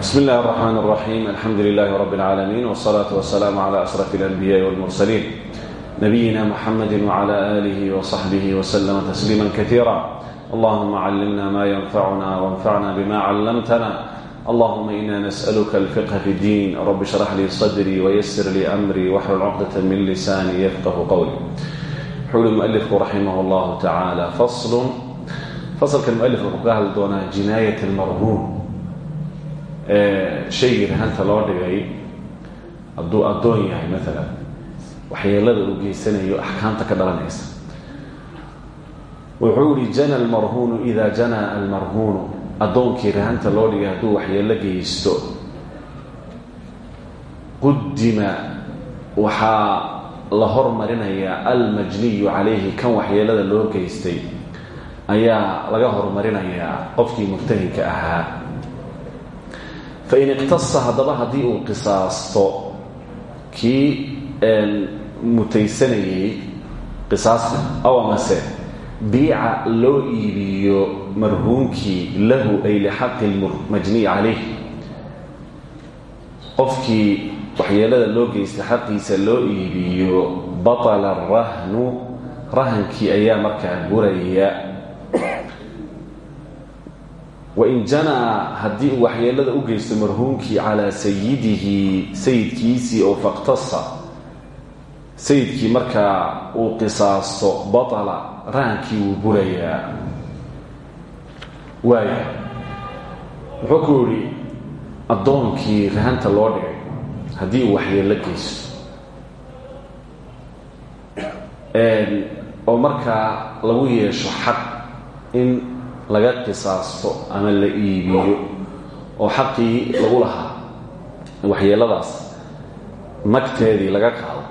بسم الله الرحمن الرحيم الحمد لله رب العالمين والصلاة والسلام على أشرف الأنبياء والمرسلين نبينا محمد وعلى آله وصحبه وسلم تسليما كثيرا اللهم علمنا ما ينفعنا وانفعنا بما علمتنا اللهم إنا نسألك الفقه في الدين رب اشرح لي صدري ويسر لي أمري واحلل عقدة من لساني يفقه قولي حول المؤلف رحمه الله تعالى فصل فصل كالمؤلف وقال دون جناية المرهون shaygii rahanta loo dhigay hadduu addoon yahay maalan waxyeelada uu geysanayo axkaamta ka dhalanaysa. Wuxuu yihi jana almarhuunu idaa janaa almarhuunu. Addoonkii rahanta loo dhigay hadduu waxyeelo geysto qudima waxaa la hormarinayaa almajniyu calayhi kan waxyeelada loo geystay ayaa laga hormarinayaa qofkii murtahinka ahaa fain iqtasa haddaba haddii uu qisaasto kii mutaysanayey qisaasta aw amase biica loo iibiyo marhuunkii lahu ay lixaqi lmajniy calayh qofkii waxyeelada loo geystay xaqiisa loo iibiyo batala rahnu rahankii ayaa markaa buraya wain janaa haddii uu waxyeelada u geysto marhuunkii calaa sayidihi sayidkiisii oo faqtasa sayidkii markaa uu qisaasto batala rahankii wuu burayaa waaya wuxuu ku yihi addoonkii rahanta loo dhigay haddii uu waxyeello geysto oo markaa lagu yeesho xaq in laga qisaasto ama la iibiyo oo xaqii lagu lahaa waxyeeladaas magteedii laga qaado.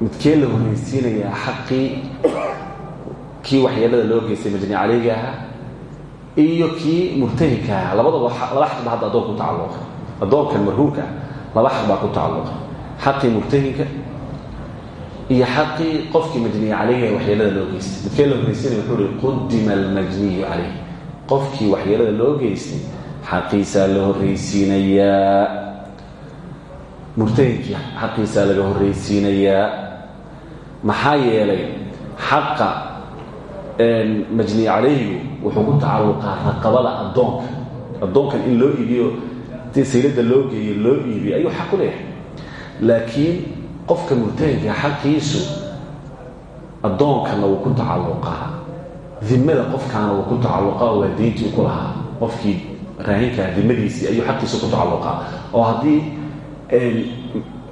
Midkee la horreysiinayaa xaqii kii waxyeelada loo geystay majni caleyga ahaa iyo kii murtahinka ahaa? Labadaba laba xaq ba hadda addoon ku tacalluqay. Addoonkan marhuumka ah laba xaq ku tacalluqay. Xaqii murtahinka iyo xaqii qofkii majniya caleyhi waxyeelada loo geystay. Midkee la horreysiinaya wuxuu uhi qudima almajniyu caleyh qofkii waxyeelada loo geystay xaqiisaa la horreysiinayaa murtahinkii xaqiisaa laga horreysiinayaa maxaa yeelay xaqa majniya caleyhigu wuxuu ku tacalluqaa raqabada addoonka. Addoonkan in loo iibiyo saylada loo geeyo loo iibiyo ayuu xaq u leeyahay. Laakiin qofka murtahinka xaqiisu addoonkana wuu ku tacalluqaa dimada qofkaana wuu ku tacalluqaa waa deyntii u ku lahaa qofkii raahinkaa dimadiisii ayuu xaqiisu ku tacalluqaa. Oo haddii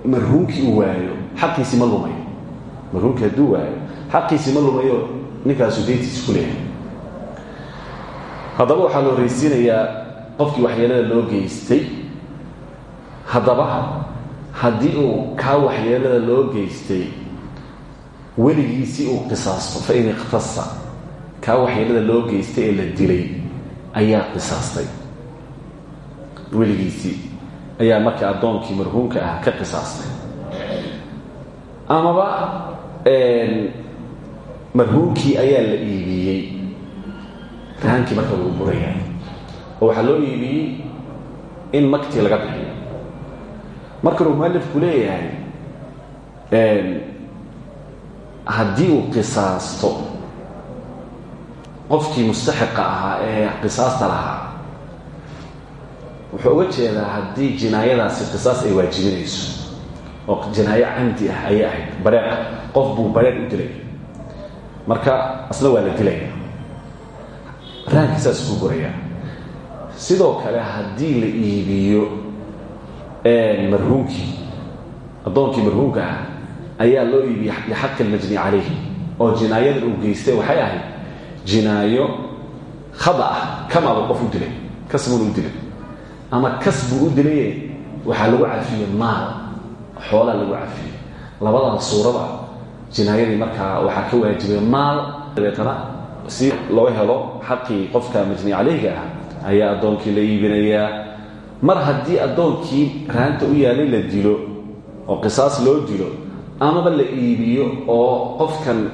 marhuumkii uu waayo xaqiisii ma lumayo. Marhuumkii hadduu waayo xaqiisii ma lumayo ninkaasu deyntiisi ku leeyahay. Haddaba waxaa la horreysiinayaa qofkii waxyeelada loo geystay haddaba haddii uu kaa waxyeelada loo geystay weligiisii uu qisaasto fa in ikhtasa kaa waxyeelada loo geystay ee la dilay ayaa qisaastay. Weligiisii ayaa marka addoonkii marhuumka ah ka qisaastay. Amaba marhuumkii ayaa la iibiyey. Rahaankii marka lagu buraya. Oo waxaa loo iibiyey in magtii laga bixiyo markanuu mualifku leeyahay haddii uu qisaasto qofkii mustaxiqa ahaa ee qisaasta lahaa wuxuu uga jeedaa haddii jinaayadaasi qisaas ay waajibinayso oo jinaayo camdi ah ayay ahayd bareeq qof buu bareeq u dilay. Marka asna waa la dilaya rahankii saas ku goraya sidoo kale haddii la iibiyo marhuumkii. Addoonkii marhuumka ah ayaa loo iibiyey lixaqi almajni calayhi oo jinaayadan uu geystay waxay ahayd jinaayo khada ah kamaba qof u dilay kasbun u dilay. Ama kas buu u dilaye waxaa lagu cafiyey maal xoolaa lagu cafiyey labadaba suurada jinaayadii markaa waxaa ka waajibay maal. Dabeetana si loo helo xaqii qofka majni calayhiga ah ayaa addoonkii la iibinayaa mar haddii addoonkii raanta u yaalay la dilo oo qisaas loo dilo amaba la iibiyo oo qofkan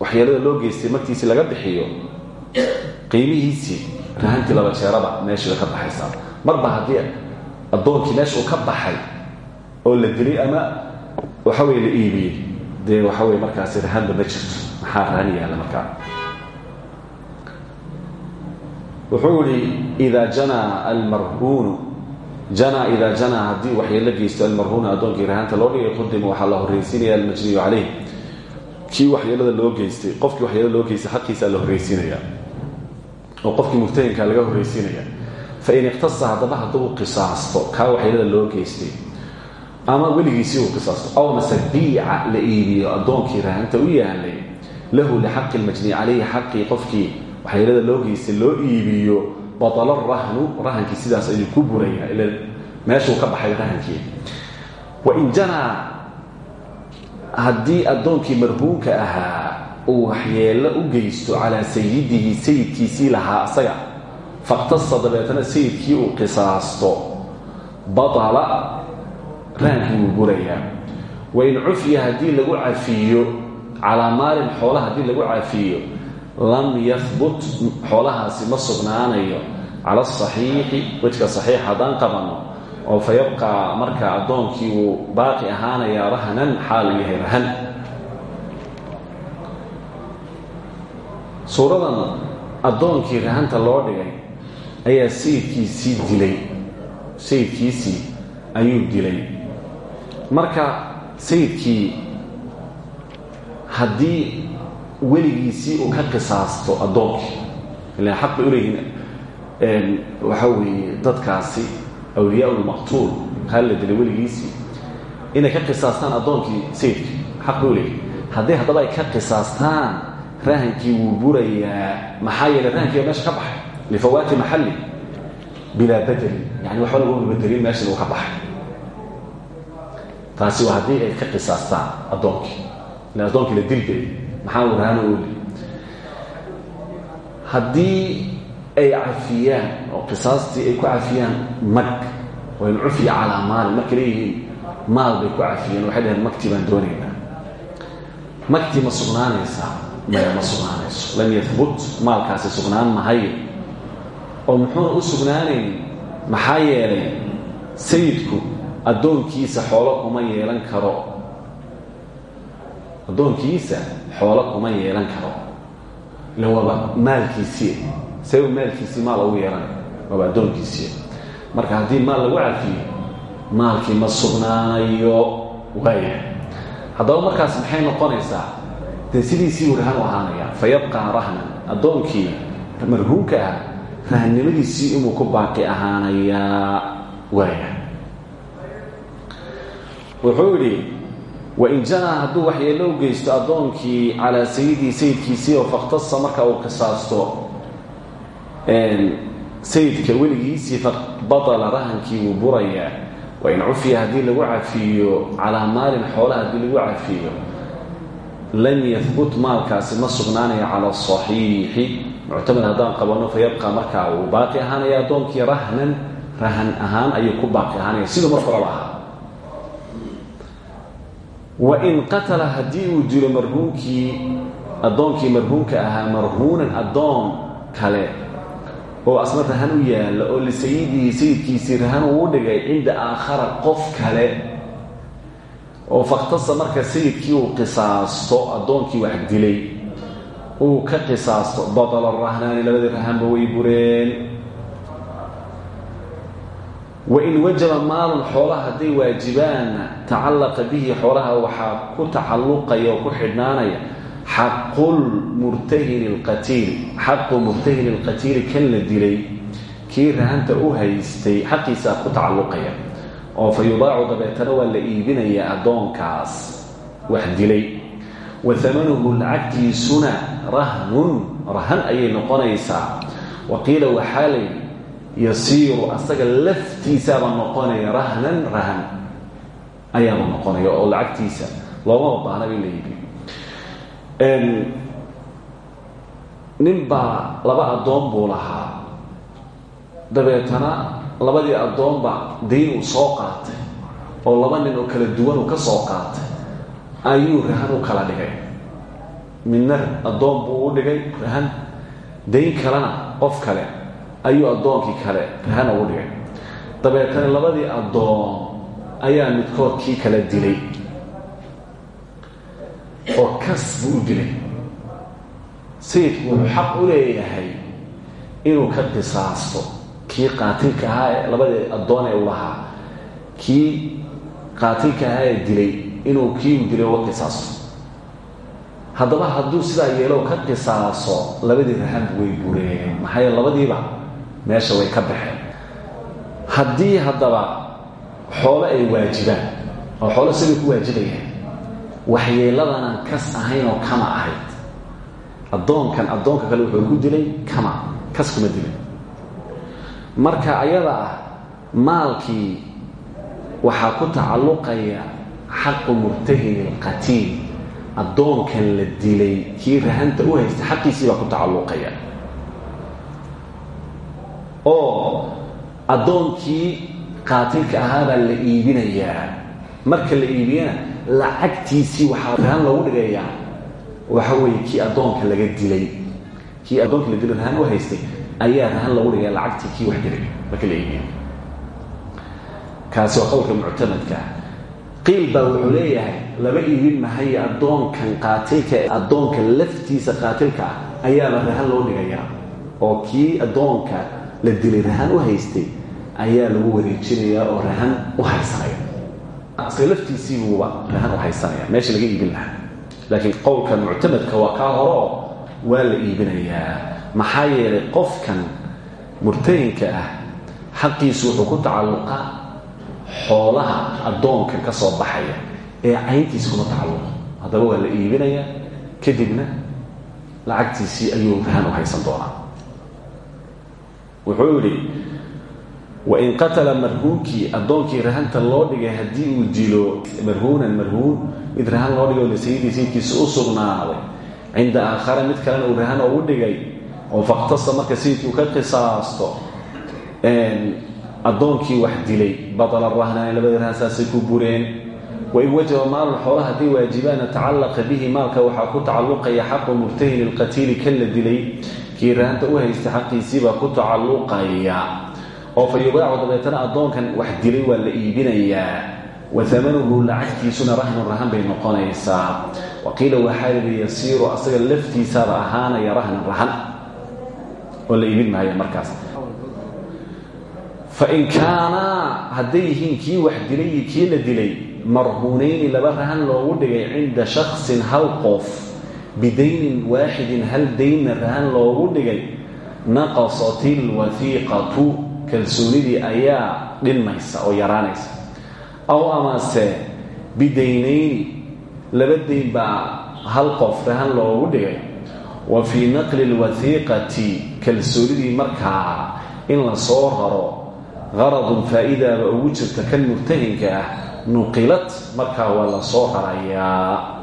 waxyeelada loo geystay martiisii laga bixiyo qiimihiisii rahantii laba jeeraba meeshii ka baxaysaa marba haddii addoonkii meesha uu ka baxay oo la dilay ama waxa weye la iibiyey dee waxa weye markaasi rahanba ma jirto. Maxaa rahan yaalla markaa? Wuxuu yihi ida janaa almarhuunu janaa idaa janaa haddii waxyeelo geysto almarhuuna addoonkii rahanta loo dhigay qudima waxaa la horraysiinaya almajniyu caleyh kii waxyeelada loo geystay qofkii waxyeelada loo geystay xaqiisaa la horraysiinaya oo qofkii murtahinkaa laga horraysiinaya fain iqtasa haddaba hadduu qisaasto kaa waxyeelada loo geystay ama weligiisii uu qisaasto aw mase biica la iibiyo addoonkii rahanta u yaalay lahu lixaqi lmajniyi caleyhi xaqii qofkii waxyeelada loo geystay loo iibiyo baطla rahnu rahankii sidaas ayuu ku buraya ila meeshuu ka baxay rahankii wain janaa haddii addoonkii marhuunka ahaa uu waxyeello u geysto calaa sayidihi sayidkiisii lahaa asaga faqtasa dabeetana sayidkii uu qisaasto baطala rahankii wuu burayaa wain cufiya haddii lagu cafiyo calaa maalin xoola haddii lagu cafiyo lam yahbut xoolahaasi ma sugnaanayo. Cala asaxiixi wejka saxiix haddaan qabanno oo fa yabqaa marka addoonkii uu baaqi ahaanayaa rahnan xaal yahay rahan. Suuradan addoonkii rahanta loo dhigay ayaa sayidkiisii dilay. Sayidkiisii ayuu dilay. Marka sayidkii haddii weligiisii uu ka qisaasto addoonkii ilan xaq bay u leeyihiin waxa weeye dadkaasi awliyaa lmaqtuul kaa la dilay weligiisii. Inay ka qisaastaan addoonkii sayidka xaq bay u leeyihiin haddii ka qisaastaan rahankii wuu burayaa. Maxaa yeeley rahankii meesha ka baxay? Lifawaati maxalli bilaa bedelin yani waxba laguma bedelin meeshan uu ka baxay. Taasi waa haddii ka qisaastaan addoonkii ila addoonkii la dilbay maxaa ooli haddii ay cafiyaan oo qisaastii ay ku cafiyaan mag waa in cufiya calaa maalin markay leeyihiin maal bay ku cafiyeen waxay dhaheen magtii baan doonaynaa. Magtii ma sugnaanaysaa? Maya ma sugnaanayso. Lam yahbut maalkaasi sugnaan mahayo oo muxuuna u sugnaanayn? Maxaa yeelay sayidku addoonkiisa xoolo kuma yeelan karo. Addoonkiisa xoolo kuma yeelan karo. Ila waaba maalkiisii sabab maalkiisii maal ugu yeelanay waaba addoonkiisii marka haddii maal lagu cafiyo maalkii ma sugnaanayo waaya haddaba markaas maxay noqonaysaa? Dee uu rahan u ahaanaya fa yabqaa rahnan addoonkii marhuunka ah rahannimadiisii inuu ku baaqi ahaanayaa waaya wuxuu yidhi wain janaa hadduu waxyeello u geysto addoonkii calaa sayidii sayidkiisii oo fakhtasa marka uu qisaasto sayidka weligiisii fabadala rahankii wuu burayaa wain cufiya haddii lagu cafiyo calaa maalin xoola haddii lagu cafiyo lam yahbut maalkaasi ma sugnaanaya cala asaxiixi muctamad haddaan qabanno fa yabqa markaa uu baaqi ahaanaya addoonkii rahnan rahan ahaan ayuu ku baaqi ahaanaya siduu mar wain qatala haddii uu dilo marhuunkii addoonkii marhuunka ahaa marhuunan addoon kale oo asna rahan u yaalla oo lisayidihi sayidkiisii rahan uu dhigay cinda aakhara qof kale oo fakhtasa marka sayidkii uu qisaasto addoonkii wax dilay uu ka qisaasto badala rahnaani labadii rahanba way bureen wain wajaba maalun xoolaha hadday waajibaanna tacallaqa bihi xoolaha waxaa ku tacalluqaya oo ku xidhnaanaya. Xaqu murtahini alqatiili kan la dilay kii rahanta u haystay xaqiisaa ku tacalluqaya. Oo fa yudaacu dabeetana waa la iibinayaa addoonkaas wax dilay. Wa amanuhu lacagtiisuna rahnun rahan ayay noqonaysaa. Wa qiila waxaa layidhi yasiiru asaga laftiisaaba noqonaya rahnan rahan ayaaba noqonaya oo lacagtiisa looma baanaba in la iibiyo nin baa laba addoon buu lahaa dabeetana labadii addoonba dayn uu soo qaatay oo laba nin oo kala duwan uu ka soo qaatay ayuu rahan u kala dhigay midna addoon buu u dhigay rahan dayn kalena qof kale ayuu addoonkii kale rahan ugu dhigay. Dabeetana labadii addoon ayaa midkood kii kale dilay. Oo kas buu u dilay. Sayidku wuxuu xaq u leeyahay inuu ka qisaasto. Kii qaatilka ahaa ee labadii addoon ee u lahaa kii qaatilka ahaa ee dilay inuu kii dilay uga qisaasto. Haddaba hadduu sidaa yeelo ka qisaaso labadii rahanbu way bureen. Maxaa yeele labadiiba meesha way ka baxeen. Haddii haddaba xoolo ay waajibaan oo xoolo siday ku waajibayaan waxyeeladanaan kas ahayn oo kama ahayd. Addoonkan addoonka kale wuxuu ku dilay kama kas kuma dilin. Marka ayada ah maalkii waxaa ku tacalluqaya xaqu murtahini alqatiil addoonkan la dilay kii rahanta u haystay xaqiisii baa ku tacalluqaya oo addoonkii qaatilka ahaabaa la iibinayaa. Marka la iibiyana lacagtiisii waxaa rahan loogu dhigayaa. Waxa weeye kii addoonka laga dilay. Kii addoonka la dilay rahan u haystay ayaa rahan loogu dhigaya lacagtii kii wax dilay marka la iibiyo. Kaasi waa qowlka muctamadka qiil baa leeyahay laba iibin mahaye addoonkan qaatilka addoonka laftiisa qaatilka ah ayaaba rahan loo dhigayaa. Oo kii addoonka la dilay rahan u haystay ayaa lagu wareejinayaa oo rahan u haysanaya. Asaga laftiisiibuuba rahan u haysanaya. Meesha laga iibin lahaa. Laakiin qowlka muctamadka waa kaa horeo waa la iibinayaa. Maxaa yeelay qofkan murtahinka ah xaqiisu wuxuu ku tacalluqa xoolaha addoonkan ka soo baxaya ee cayntiisa kuma tacalluqo. Haddaba waa la iibinayaa. Kadibna lacagtiisii ayuu rahan u haysan doonaa wuxuu yidhi wain qatala marhuunkii addoonkii rahanta loo dhigay haddii uu dilo marhuunan marhuun mid rahan loo dhigay oo lisayidii sayidkiisa u sugnaaday. Cinda aakhara mid kalena uu rahan ugu dhigay oo fakhtasa marka sayidkii uu ka qisaasto addoonkii wax dilay. Batala rahnaani labadii rahan saasay ku bureen wain wajaba maalun xoolaha hadday waajibaana tacallaqa bihi maalka waxaa ku tacalluqaya xaqu murtahini lqatiili kan la dilay. Kii rahanta u haystay xaqiisiibaa ku tacalluqaya. Oo fa yubaacu dabeetana addoonkan wax dilay waa la iibinayaa wa amanuhu lacagtiisuna rahnun rahan bay noqonaysaa. Wa qiila waxaa lihi yasiiru asaga laftiisaaba ahaanaya rahnan rahan. Oo la iibin maayo markaas. Fain kaanaa hadday yihiin kii wax dilay kii la dilay marhuunayni laba rahan loogu dhigay cinda shaksin hal qof bidaynin waaxidin hal daynna rahan loogu dhigay. Naqasat ilwahiiqatu kalsoonidii ayaa dhinmaysa oo yaraanaysa. Aw amase bidaynayni laba dayn baa hal qof rahan loogu dhigay. Wa fii naqli lwahiiqati kalsoonidii markaa in la soo raro qaradun faa'idaaba ugu jirta kan murtahinka ah nuqilad markaa waa la soo rarayaa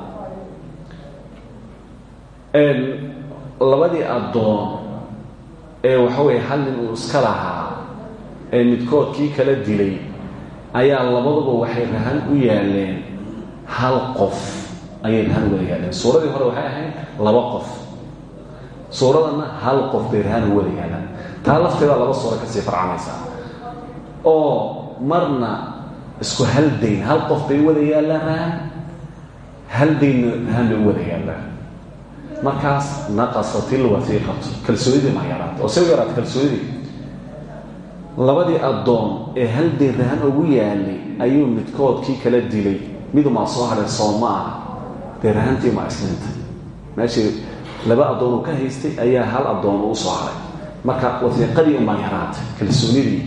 labadii addoon ee waxaweye hal nin uu iska lahaa ee midkood kii kala dilay ayaa labaduba waxay rahan u yaaleen hal qof. Ayay rahan u wada yaaleen suuradii hore waxay ahayd laba qof. Suuradanna hal qof bay rahan u wada yaalaan taa lafteedaa laba suura ka sii farcamaysaa. Oo marna isku hal dayn hal qof bay wada yaallaan rahan hal daynna rahan bay u wada yaallaan markaas naqasat ilwahiiqatu kalsoonidii ma yaraata oo se u yaraata kalsoonidii labadii addoon ee hal dayn rahan ugu yaalay ayuu midkood kii kala dilay. Midumaa soo hadhay soo ma ah dee rahantii ma islintay meeshii laba addoon uu ka haystay ayaa hal addoon uu soo hadhay marka wahiiqadii unbaa yaraatay kalsoonidii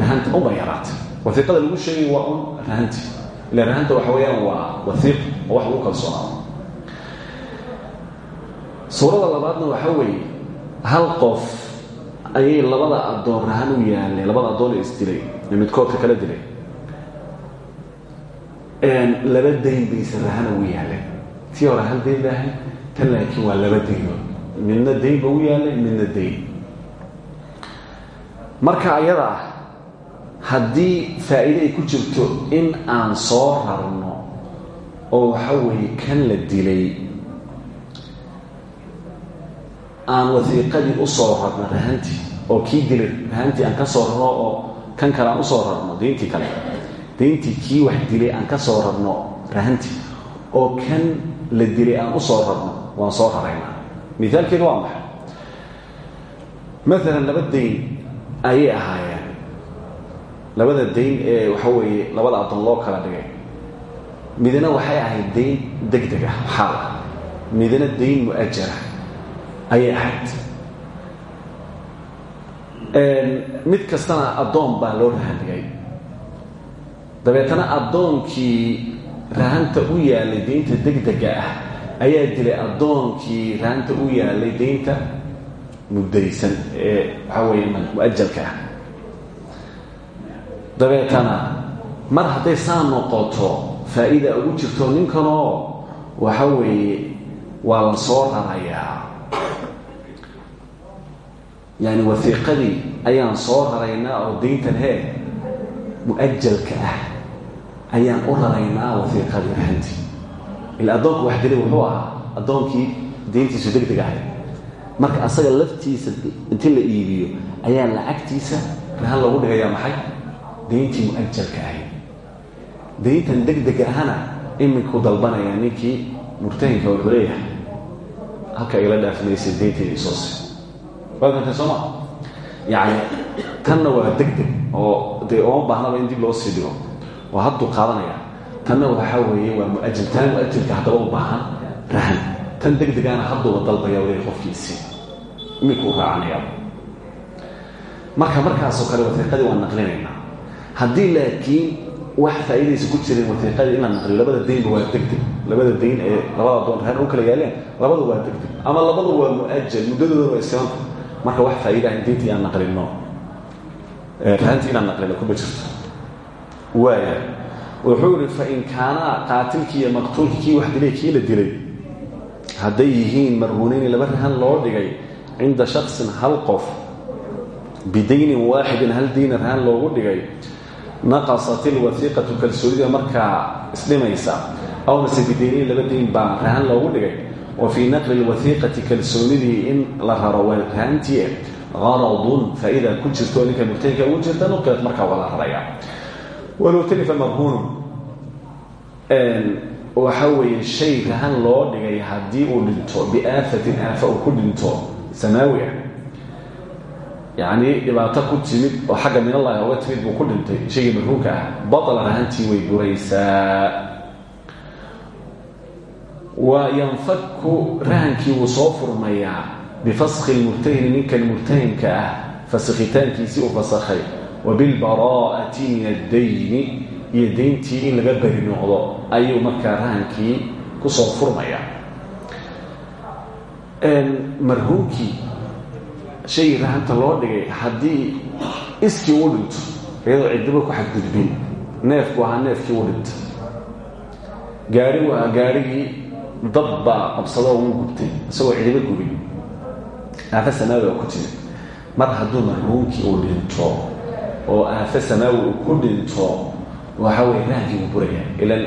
rahanta unbaa yaraatay wahiiqada lagu sheegay waa un rahantii ila rahanta waxa weeyaan waa wahiiq oo wax lagu kalsoonaado. Suurada labaadna waxaa weeye hal qof ayay labada addoon rahan u yaalleen labada addoon ee isdilay ee midkoodka kala dilay. Laba dayn bayse rahan ugu yaalleen. Tii hore hal dayn ba tan laakiin waa laba daynood midna dayn ba ugu yaallay midna dayn. Marka ayada ah haddii faa'iide ay ku jirto in aan soo rarno oo waxa weeye kan la dilay aan wasiiqadii u soo rarno rahantii oo kii dilay rahantii aan ka soo rarno oo kan kale aan u soo rarno dayntii kale dayntii kii wax dilay aan ka soo rarno rahantii oo kan la dilay aan u soo rarno waan soo raraynaa. Miaalkeedu waa maxay? Maalan laba dayn ayay ahaayeen labada dayn ee waxa weeye labada addoon loo kala dhigay. Midna waxay ahayd dayn degdeg ah xaal ah. Midna dayn mu'ajara ayay ahayd. Mid kastana addoon baa loo rahandhigay dabeetana addoonkii rahanta u yaalay daynta degdega ah ayaa dilay addoonkii rahanta u yaalay daynta muddaysan ee waxaa weeye mu'ajalka ah dabeetana mar hadday saa noqoto faa'iida ugu jirto ninkanoo waxa weeye waa la soo rarayaa. Yani wasiiqadii ayaan soo raraynaa oo dayntan hee mu'ajalka ah ayaan u raraynaa wasiiqadii rahantii ila addoonku wax wuxuu ahaa addoonkii dayntiisu deg deg ahay marka asaga laftiisa intii la iibiyo ayaa lacagtiisa rahan lagu dhigayaa maxay dayntii mu'ajalka ahayd dayntan deg deg ahana iminkuu dalbanaya ninkii murtahinka wuxuu leeyahay halka igala dhaafinaysa daynteeda isoose waad gartay sooma yacni tanna waa deg deg oo dee ooma baahnaba in dib loo sii dhigo oo hadduu qaadanaya tanna waxaa weeye waa muajal taa muajalka haddaba u baahan rahan tan deg degaana hadduuba dalbaya weli qofkiisii iminkuu raacanaya marka markaasoo kale wasiiqadii waan naqlinaynaa haddii laakiin wax faa'iidaysa ku jirin wasiiqadii in la labada daynba waa degdeg labada dayn ee labada doon rahan u kala yaaleen labadu waa degdeg ama labadu waa muajal muddadoodana waa iskilanta marka wax faa'iidaha in dayntii aan naqlino rahantii inaan naqlino kuma jirto waaya wuxuu yihi fain kaanaa qaatilkii iyo maqtuulkii kii wax dilay kii la dilay. Hadday yihiin marhuunayni laba rahan loo dhigay cinda shaksin hal qof bidaynin waaxidin hal dayna rahan loogu dhigay naqasat ilwasiiqatu kalsoonida markaa isdhimaysa aw mase bidaynayn laba dayn baa rahan loogu dhigay wa fii naqli lwasiiqati kalsoonidii in la raro waa rahantii qaradun faa'iida ku jirto ninka murtahinka ugu jirta nuqilat markaa waa la raraya walow talifa marhuunu waxa weeye shay rahan loo dhigay haddii uu dhinto biaafatin aafa yacnii dhibaato ku timid oo xagga min allahi oga timid buu ku dhintay. Shaygii marhuunka ah batla rahantii way buraysaa. Wa yanfaku rahankii wuu soo furmayaa. Bifaskhi lmurtahini ninkan murtahinka ah fasakhitaankiisii uu fasakhay. Wa bilbaraa'ati min addayni iyo dayntii in laga beri noqdo ayuu markaa rahankii ku soo furmaya marhuunkii shaygii rahanta loo dhigay haddii iskii uu dhinto iyadoo cidiba ku xadgudbin. Neefku ahaa neefkii u dhinta gaarigu ahaa gaarigii dad baa qabsado uu gubtay isagoo cidiba gubin. Aafa samaawi oo ku timid mar hadduu marhuunkii uu dhinto oo aafa samaawi uu ku dhinto waxa weye rahankii uu buraya ilan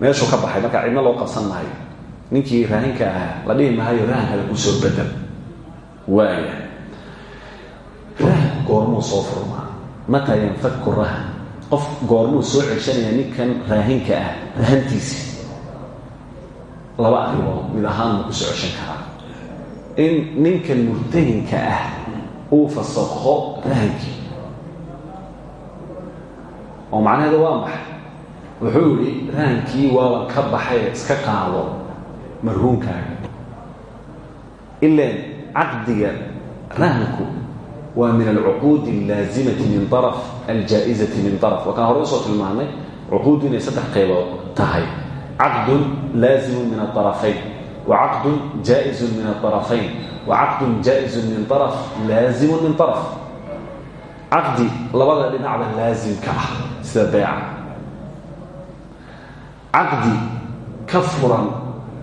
meeshuu ka baxay markaa cidna loo qabsan maayo. Ninkii raahinka ahaa la dhihi maayo rahankada ku soo bedel. Waaya rahan goormuu soo furmaa. Mataa yanfaku rahan qof goormuu soo ceshanaya ninkan raahinka ah rahantiisii laba arrimood mid ahaan muu ku soo ceshan karaa. In ninkan murtahinka ah uu fasakho rahankii oo macnaheedu waa maxay wuxuu yidhi rahankii waaban ka baxay iska qaado marhuunkaaga ilaan caqdiga rahanku waa min alcuquudi allaazimati min araf aljaa'izati min araf waa kaan hore u soo tilmaanay cuquuddu inay saddex qaybood tahay. Caqdun laazimun min aarafayn wa caqdun jaa'izun min aarafayn wa caqdun jaa'izun min araf laazimun min araf caqdi labada dhinacba laasimka ah sida beeca caqdi ka furan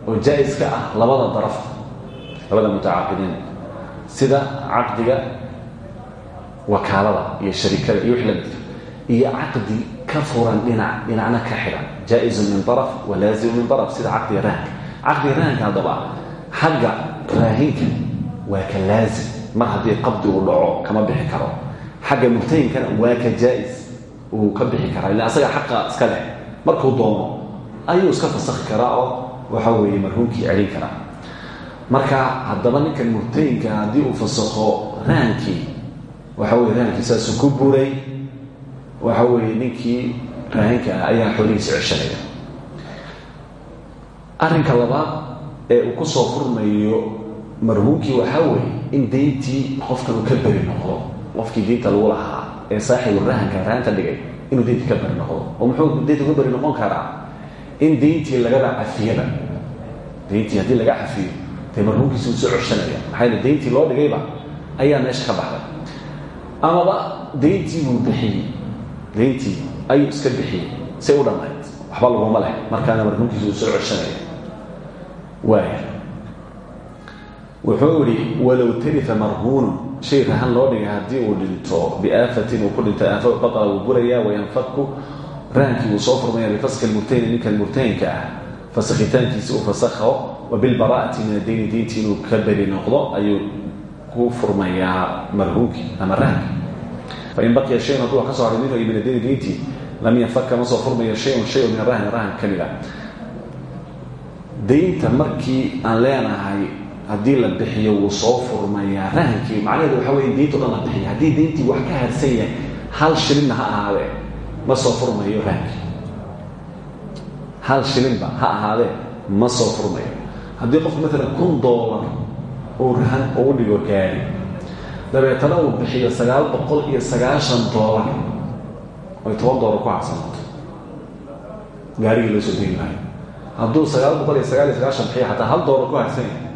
oo jaa-iska ah labada daraf labada mutacaaqidiin sida caqdiga wakaalada iyo sharikada iyo wix midka iyo caqdi ka furan dhinac dhinacna ka xihan jaa-izun min araf wa laazimun min araf sida caqdiga rahanka caqdiga rahanka haddaba xagga raahinka waa ka laazim. Mar haddii qabdi uu dhaco kama bixi karo. Xagga murtahinkana waa ka jaa-is ka bixi karaa illa asaga xaqa iska leh. Markuu doono ayuu iska fasakhi karaa oo waxa weeye marhuumkii celin karaa. Marka haddaba ninkan murtayinka haddii uu fasakho raankii waxa weye rahankii saasuu ku buray waxa weeye ninkii raahanka ah ayaa xoolihiisa ceshanaya. Arrinka labaad ee uu ku soo furmayo marhuumkii waxaa weeye in deyntii qofkan uu ka beri noqdo qofkii diinta lagu lahaa ee saaxibu rahanka rahanta dhigay inuu deyntii ka beri noqdo. Oo muxuu deynta ka beri noqon karaa? In deyntii lagaba cafiyaba deyntii haddii laga cafiyo dee marhuumkiisi uu soo coshanaya maxaa yele deyntii loo dhigayba ayaa meesha ka baxday amaba deyntii buu bixiyey. Deyntii ayuu iska bixiyey. Say u dhammayd. Waxba laguma leh markaana marhuumkiisi uu soo coshanaya waaya wuxuu ihi walow tarifa marhuunu shay rahan loo dhigay haddii uu dhinto biaafatin uu ku dhinto aafo batala wuu buraya wayanfaku rahankii uu soo furmaya bifaski lmurtahini ninka murtahinka ah. Fasakhitaankiisi uu fasakho wa bilbaraa'ati min adeyni diinti inuu ka beri noqdo ayuu ku furmayaa marhuunkii ama rahankii fain baqiya shayan hadduu ka soo haray minhu min adeyni diinti lam yanfaka ma soo furmayo shayun shay min arahni rahan ka mid a daynta markii aan leenahay haddii la bixiyo wuu soo furmayaa rahankii macnaheedu waxa wey diinto dhan la bixiya. Haddii dayntii wax ka harsan yahay hal shilinna ha ahaadee ma soo furmayo rahankii hal shilinba ha ahaadee ma soo furmayo. Haddii qofku maalan kun doolar uu rahan ugu dhigo gaari. Dabeetana uu bixiyo sagaal boqol iyo sagaashan doolar. Oy toban doolar ku harsanto gaarigii loo soo degi maayo hadduu sagaal boqol iyo sagaal iyo sagaashan bixiyo xataa hal doolar ku harsan yahay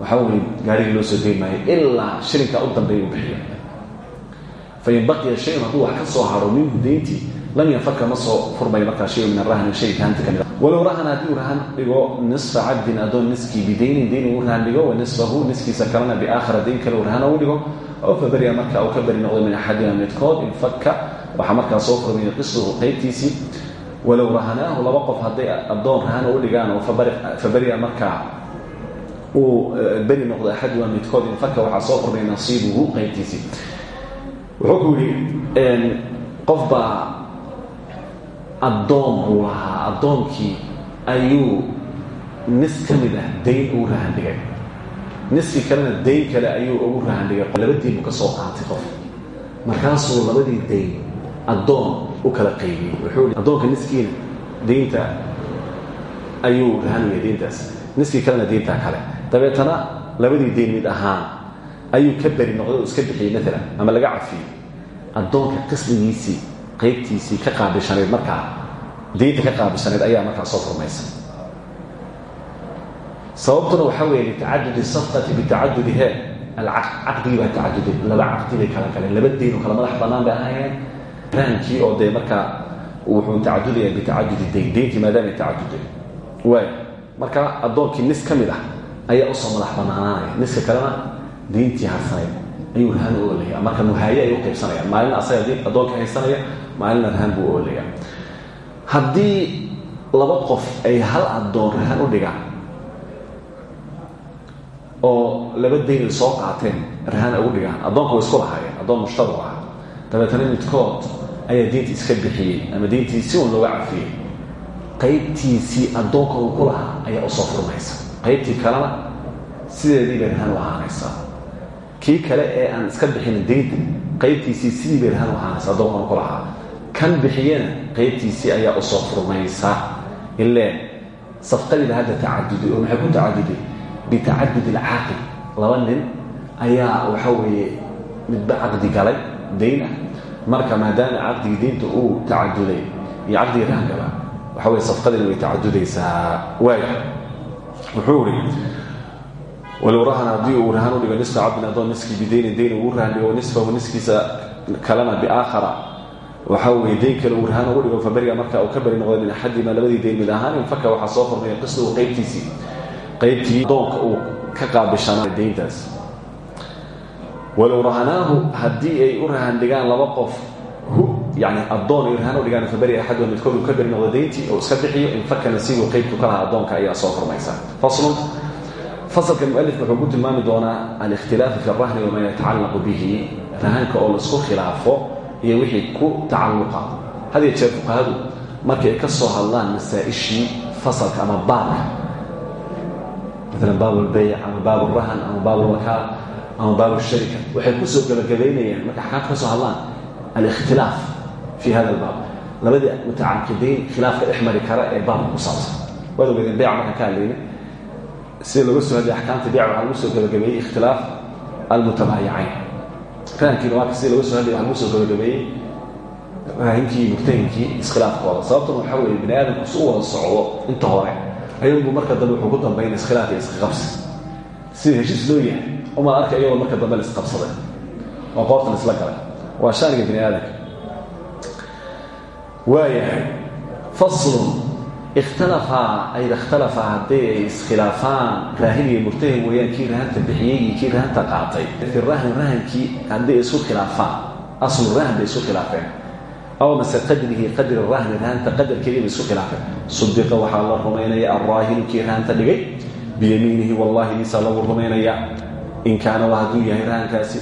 waxaa weye gaarigii loo soo degi maayo ilaa shilinka u dambeeya u bixiyo. Fain baqiya shayun hadduu wax ka soo haro minhu deyntii lam yanfaka ma soo furmayo markaa shayu min arahni shay kahanta ka mid walow rahan haddii uu rahan dhigo nisfa cabdin adoon niskii bidaynin dayn uu rahan dhigo wa nisfahu niskiisa kalena biaakhara dayn kale uu rahan ugu dhigo oo faberiya marka uu ka beri noqdo min axadina midkood infaka waxaa markaa soo furmaya qisduhu qaybtiisii walow rahanaahu laba qof hadday addoon rahan u dhigaan oo faberiya markaa uu beri noqdo axadina midkood infaka waxaa soo furmaya nasiibuhu qaybtiisii wuxuu ku yidhi qof baa addoon buu lahaa addoonkii ayuu nis ka mid ah dayn ugu rahan kalena dayn kale ayuu ugu rahan dhigay ka soo qaatay qof. Markaasuu labadii dayn addoon u kala qaybiyey. Wuxuu addoonka niskiina daynta ayuu rahan dhigay dayntaas niskii kalena dayntaa kale. Dabeetana labadii dayn mid ahaan ayuu ka beri noqday oo iska bixiyey maalan ama laga cafiyey addoonka qisdigiisii qaybtiisii ka qaabishanayd markaa daynta ka qaabishanayd ayaa markaa soo furmaysa. Sababtuna waxaa weeye litacadudi safqati bitacadudi he alcaqd caqdigii baa tacaduday laba caqdi bay kala galeen. Laba dayn kala madax bannaan bay ahaayeen. Rahankii oo dee markaa wuxuu tacadudaya bitacadudi dayn dayntii maadaamay tacaduday waay marka addoonkii nis ka mid ah ayaa u soo madax bannaanaanaya. Niska kalena dayntii harsanayd ayuu rahan oolaya. Marka muhaaye ay u qaybsanayaan maalina asaga addoonka haysanaya maalina rahan buu oolaya. Haddii laba qof ay hal addoon rahan u dhigaan oo laba dayn ay soo qaateen rahan ugu dhigaan addoonka way isku lahaayeen addoon mushtaru ah dabeetana midkood ayaa diintii iska bixiyey ama diintii si un looga cafiyey qaybtiisii addoonka uu ku lahaa ayaa u soo furmaysa. Qaybtii kalena sideedii bay rahan u ahaanaysaa kii kale ee aan iska bixinin daynta qaybtiisii sidii bay rahan u ahaanaysa addoonkan ku lahaa. Kan bixiyena qaybtiisii ayaa u soo furmaysa. Ileen safqadiiba hadda tacaduday oo maxay ku tacaduday bitacadud alcaaqid laba nin ayaa waxa weeye midba caqdi galay dayn marka maadaama caqdigii daynta uu tacaduday iyo caqdigii rahangaba waxa weye safqadiina way tacadudaysaa waaya wuxuu iri walow rahan haddii uu rahan u dhigo nisfa cabdin adoon niskii bidaynin dayn ugu rahan dhigo nisfahu niskiisa kalena biaakhara waxa weye dayn kale uu rahan ugu dhigo faberiga marka uu ka beri noqday min axadima labadii dayn mid ahaan infaka waxaa soo furmaya qisduhu qaybtiisii qaybtii adoonka uu ka qaabishana dayntaas walow rahanaahu haddii ay u rahan dhigaan laba qof yani addoon ay rahan u dhigaan faberi axaduma midkood uu ka beri noqdo dayntii oo iska bixiyo infaka nasiibu qaybtu ka lahaa addoonka ayaa soo furmaysa faslun fasalka mualifka wuxuu ku tilmaami doonaa alikhtilaafu fi rahni wamaa yatacallaqu bihi rahanka oo la isku khilaafo iyo wixii ku tacalluqa had iyo jeer fuqahadu markay ka soo hadlaan masaa-ishii fasalka ama baabka maalan baab lbayc ama baab rahan ama baab lwakaal ama baab sharika waxay ku soo gabagabaynayaan marka axkaamta ka soo hadlaan alikhtilaaf fi hada albaab labadii mutacaaqidiin khilaafka dhex mari kara ee baabka ku saabsan waad ogeedeen beyc markaan ka hadlayna sida looga soo hadlay axkaamta beyc waxaa lagu soo gabagabeeyey ikhtilaaf almutabaayicayn rahankiina waa sida looga soo hadlay waxaa lagu soo gabagabeeyey raahinkii murtahinkii iskhilaafkooda. Sababtuna waxaa weeye bini aadamku si u wada socdo inta hore ayagu marka dambe wuxuu ku dambayna iskhilaaf iyo iskaqabsi. Sida heshiis loo yahay umaad arka iyagoo marka dambe la isqabsaday oo qoortan isla galay. Waa shaaniga bini aadamka. Waayahay faslun ikhtalafaa ayda ikhtalafaa hadday ay iskhilaafaan raahin iyo murtahin weeyaan kii rahanta bixiyey iyo kii rahanta qaatay fi rahn rahankii hadday isku khilaafaan aslu rahan bay isku khilaafeen aw mase qadrihi qadri rahni rahanta qadarkeedii bay isku khilaafeen sudiqa waxaa la rumaynaya alraahinu kii rahanta dhigay biyamiinihi wallahi diisaa lagu rumaynaya in kaana waa hadduu yahay rahankaasi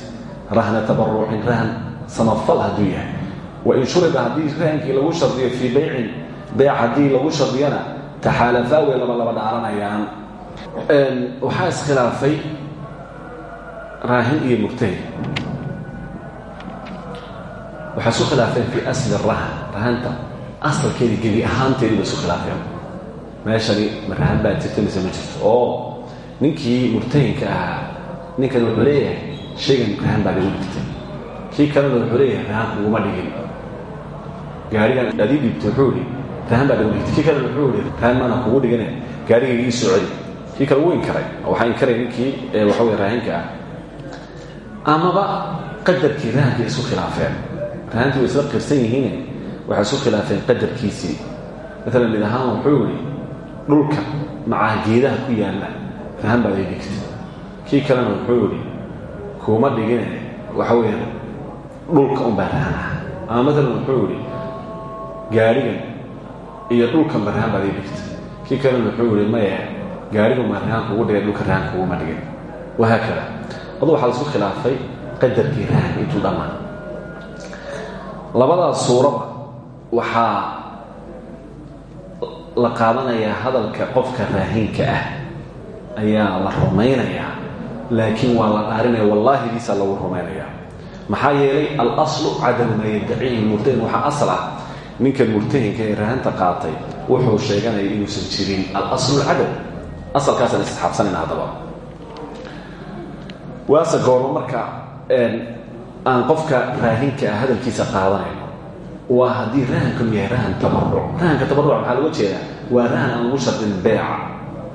rahna tabarucin rahan samafal hadduu yahay wain shurida haddii rahankii lagu shardiyo fii baycin beyc haddii lagu shardiyana taxaalafaa way laba laba dhaaranayaan. Waxaa iskhilaafay raahin iyo murtahin waxay isu khilaafeen fii asli rahan rahanta asalkeedii gebi ahaanteedii bay isu khilaafeen. Meeshani ma rahan baa jirta mise ma jirto. Oo ninkii murtahinka ahaa ninkan wuxuu leeyahay shaygan rahan baa lagu dhigtay. Kii kalena wuxuu leeyahay rahan kuguma dhigin. Gaarigan adii dhiibtay wuxuu ihi rahan baa lagu dhigtay kii kalena ihi rahan maana kugu dhigane. Gaarigayga ii soo celi kii kale wuu inkaray. Waxaa inkaray ninkii waxa wey rahanka ah. Amaba qadarkii rahankii isu khilaafeen. Rahantii way isla qirsan yihiine waxay isu khilaafeen qadarkiisii. Maalan mid ahaan wuxuu yihi dhulka macaha geedaha ku yaalla. Rahan baa ii dhigtay kii kalena wuxuu yihi kuuma dhigine. Waxa weeyaan dhulka unbaa rahan ah ama maalan wuxuu yihi gaarigan iyo dhulkan ba rahan baad ii dhigtay kii kalena wuxuu yihi maya gaarigan baa rahan kugu dhigay dhulka rahan kuguma dhigin wahaakada adu la isku khilaafay qadarkii rahan intuu dhammaan. Labadaas suuraba waxaa la qaadanayaa hadalka qofka raahinka ah. Ayaa la rumaynayaa. Laakiin waa la dhaarinaya wallaahi diisaa lagu rumaynaya maxaa yeelay alaslu cadamu maa yaddacihi murtahin waxaa asal ah ninkan murtahinka ee rahanta qaatay wuxuu sheeganaya inuusan jirin alaslu lcadam asalkaasaan isxaabsanayna haddaba. Waase goormo marka aan qofka raahinka ah hadalkiisa qaadanayno waa haddii rahankanu yahay rahan tabaruc rahanka tabaruc maxaa jeedaa? Waa rahan aan lagu shardin beeca.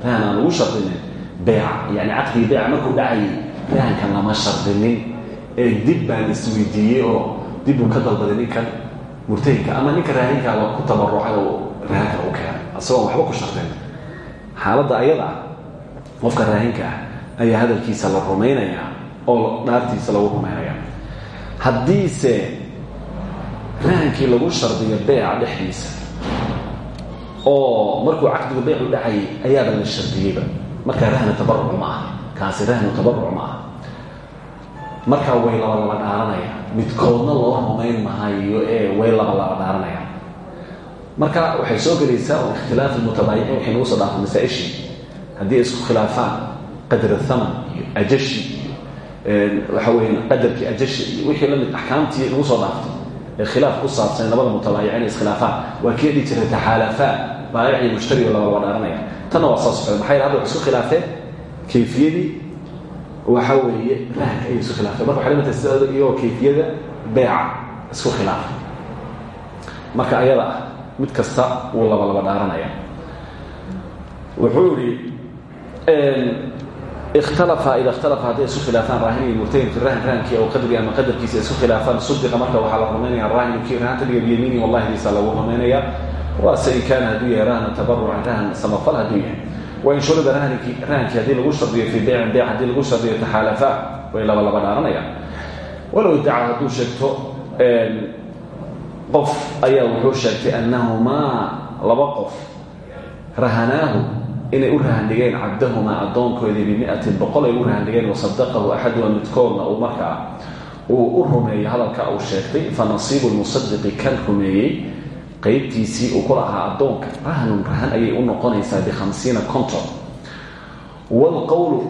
Rahan aan lagu shardinin beeca. Yani caqdigii beeca markuu dhacayay rahankan lama shardinin. Ee dib baan isweydiiyey oo dib uu ka dalbaday ninkan murtahinka ama ninka raahinkaaba ku tabarucay oo rahankan u keenay asagoon waxba ku shardin xaaladda ayada ah qofka raahinka ah ayaa hadalkiisa la rumaynayaa oo dhaartiisa lagu rumaynaya haddiise rahankii lagu shardiyo beeca dhexdiisa oo markuu caqdigu beecu dhacayay ayaaba la shardiyeyba. Markaa rahnu tabaruc ma aha. Kaasi rahnu tabaruc ma aha markaa way laba laba dhaaranaya midkoodna loo rumayn mahayo ee way laba laba dhaaranaya marka waxay soo gelaysaa oo ikhtilaaf mutabaayicin waxay nagu soo dhaafay masaa-ishii isku khilaafaan qadr athaman iyo ajashi iyo waxa weya qadarkii ajashi iyo wixii la mid axkaamtii nagu soo dhaaftay khilaaf ku saabsan labada mutabaayicin ay iskhilaafaan. Waa kii dhihi jiray taxaalafaan baayicii mushtarigo laba laba dhaaranaya tanna waa socda. Maxaa yidhi hadda waxay isku khilaafeen? Kayfiyadii waxa weeye rahanka ayay isku khilaafeen marka waxay sida iyagoo kayfiyada beeca isku khilaafay marka ayada ah mid kasta wuu laba laba dhaaranaya. Wuxuu yihi ikhtalafa ida ikhtalafa hadday isku khilaafaan raahin iyo murtahin fi rahan rahankii aw qadri ama qadarkiisa isku khilaafaan sudiqa marka waxaa la rumaynaya raahinu kii rahanta dhiga biyamiini wallahi diisa lagu rumaynaya waase in kaana hadduu yahay rahna tabarucan rahan samafal hadduu wain shurida rahankii rahankii haddii lagu shardiyo fii beycin beyc haddii lagu shardiyo taxaalafaa way laba laba dhaaranayaan walow iddaca hadduu sheegto qof ayaa wuxuu sheegtay laba qof rahanaahu inay u rahandhigeen cabdahumaa addoonkoodii bimiatin boqol ay u rahandhigeen wasadaqahu axaduma midkoodna uu markaa uu u rumeeyo hadalka uu sheegtay fa nasiibu lmusadiqi kan qaybtiisii uu ku lahaa addoonka rahnun rahan ayay u noqonaysaa bikhamsiina conton wlqowlu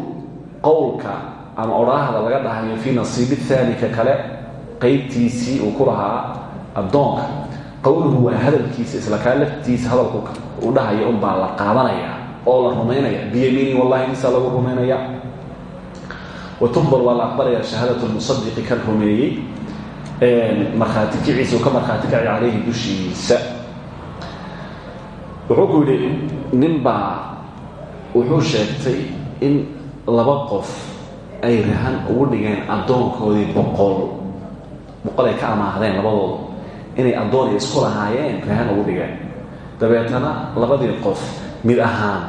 qowlka ama odhaahda laga dhahayo fii nasiibi thaani ka kale qaybtiisii uu ku lahaa addoonka. Qowluhu waa hadalkiisa isla kaa laftiisa hadalku uu dhahayo unbaa la qaadanaya oo la rumaynaya biyamiini wallahi misaa lagu rumaynaya watuqbal waa la aqbalaya shahaadatu lmusadiqi kan rumeeyey markhaati kiciisa ka markhaati kaci calayhi dushiisa. Wuxuu ku yidhi ninbaa wuxuu sheegtay in laba qof ay rahan ugu dhigeen addoonkoodii boqol. Boqol ay ka amaahdeen labadooda inay addoon isku lahaayeen rahan ugu dhigeen. Dabeetana labadii qof mid ahaan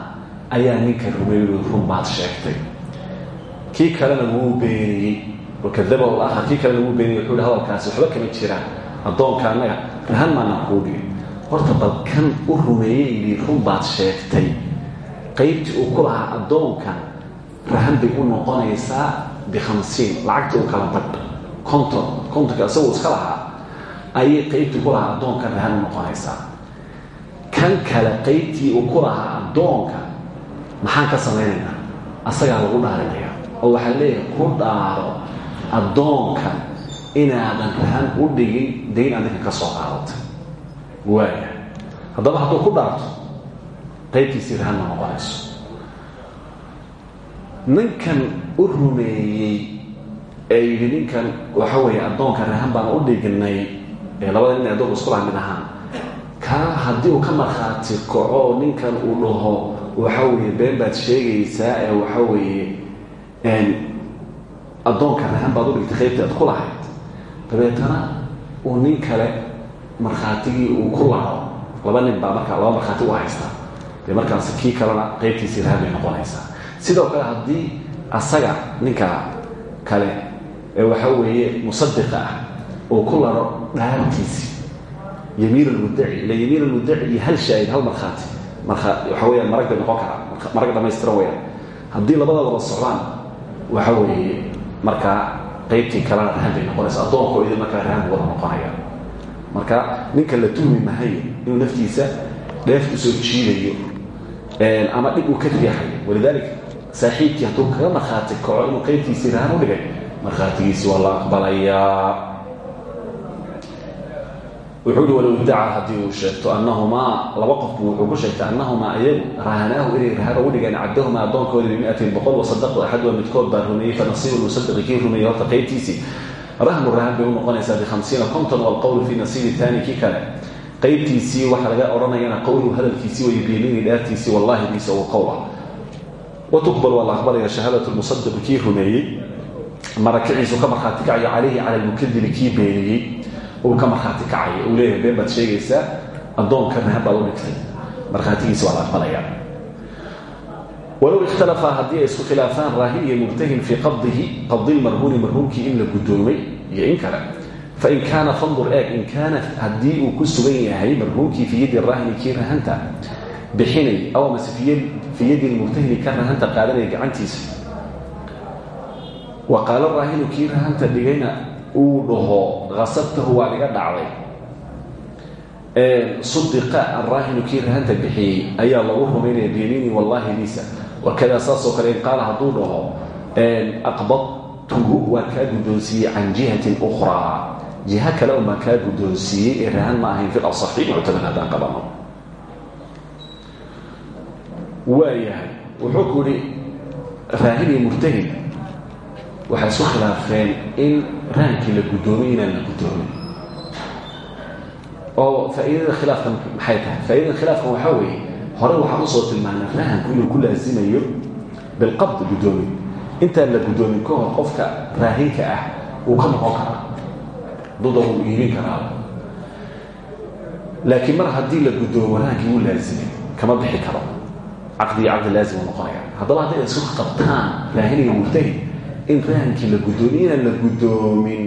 ayaa ninka rumeeyo run baad sheegtay. Kii kalena wuu beeniyey wakadabahu lahar kii kalena wuu beeniyey wuxuu hi hadalkaasi waxba kama jiraan addoonka annaga rahan maana kuu dhigin horta bal kan u rumeeyey yidhi run baad sheegtay qaybtii uu ku lahaa addoonkan rahan bay u noqonaysaa bikhamsiin lacagtii uu kala badh konton kontonka isaguu iska lahaa ayay qaybtii ku lahaa addoonkan rahan u noqonaysaa kan kale qaybtii uu ku lahaa addoonka maxaan ka samaynaynaa asagaa lagu dhaarinaya oo waxaa leeyahay ku dhaaro addoonkan inaadan rahan u dhigin dayn adinka ka soo qaadatay waaya haddaba hadduu ku dhaarto qaybtiisii rahan ma noqonayso. Ninkan u rumeeyey ee yidhi ninkan waxa weeye addoonka rahan baan u dhignay ee labada nin addoonka isku laha mid ahaan. Kaa haddii uu ka markhaati kaco ninkan uu dhaho waxa weeye been baad sheegaysaa ee waxa weeye addoonka rahan baad u dhigtay qaybtii aad ku lahayd. Dabeetana uu nin kale markhaatigii uu ku laho laba nin baa markaa laba markhaati u haystaa. Dee markaas kii kalena qaybtiisii rahan bay noqonaysaa. Sidoo kale haddii asaga ninka kale ee waxa weeye musadiqa ah uu ku laro dhaartiisii yamiin almudaci ila yamiin almudaci iyo hal shaahid hal markhaati marka waxa weyaan marag bay noqon karaa marag dhamaystiran weyaan haddii labadoodaba socdaan waxa weeye markaa qaybtii kalena rahan bay noqonaysa addoonkooda markaa rahan buu wada noqonaya. Marka ninka la tuhmi mahayo inuu naftiisa dheef u soo jiidayo ama dhib uu ka riixayo walidaalika saaxiibkii hadduu kaga markhaati kaco inuu qaybtiisii rahan u dhigay markhaatigiisii waa la aqbalayaa wuxuu uhi walow haddii uu sheegto annahumaa laba qofbu wuxuu ku sheegtay annahumaa ayagu rahanaahu inay rahan ugu dhigeen cabdahumaa addoonkoodii bimiatin boqol wasadaqu axaduha midkood baa rumeeyey fanasiibu lmusadiqi kii rumeeyey horta qaybtiisii. Rahnu rahan bay u noqonaysaa bihamsiina konton walqowlu fii nasiibi taani kii kale. Qaybtiisii waxaa laga odhanayana qowluhu hadalkiisii way biyamiini dhaartiisii wallahi biisa uu qowl ah. Watuqbal waa la aqbalaya shahaadatu lmusadiqi kii rumeeyey. Marakiciisu ka markhaati kacayo calayhi cala lmukadibi kii beeniyey uu ka markhaati kacaya uu leeyahay been baad sheegaysaa addoonka rahan baad u dhigtay. Markhaatigiisi waa la aqbalaya. Walow ikhtalafaa haddii isku khilaafaan raahin mubtahin fii qabdihi qabdi lmarhuuni marhuunkii in la guddoomay iyo in kale. Fain kaana fandur eeg in kaana haddii uu ku sugan yahay marhuunkii fii yadi raahini kii rahanta bixinay aw amase fii yadi lmubtahini ka rahanta qaadanaya gacantiisa. Wa qaalo raahinu kii rahanta dhigayna uu dhaho hasabtahu waa iga dhacday sudiqa araahinu kii rahanta bixiyey ayaa lagu rumaynaya biyamiini wallahi liisa wakada saasoo kale in qaala hadduu dhaho aqbadtuhu waan kaa guddoonsiiyey can jihatin ukhraa jiha kale un baan kaa guddoonsiiyey ee rahan ma ahayn fi lasaxi muctaman haddaan qabano waayahay wuxuu ku yihi raahin iyo murtahin waxay isu khilaafeen in rahankii la guddoomiy inaan la guddoomin oo faa'iidada khilaafkan maxay tahay faaidada khilaafkan waxaa weeye hore waxaan u soo tilmaanay rahanku inuu ku laasimayo bilqabdi guddoomin intaan la guddoomin ka hor qofka raahinka ah wuu ka noqon karaa duda wuu iibin karaa laakiin mar haddii la guddoomo rahankii wuu laasimay kama bixi karo uu in rahankii la guddoomiy inaan la guddoomin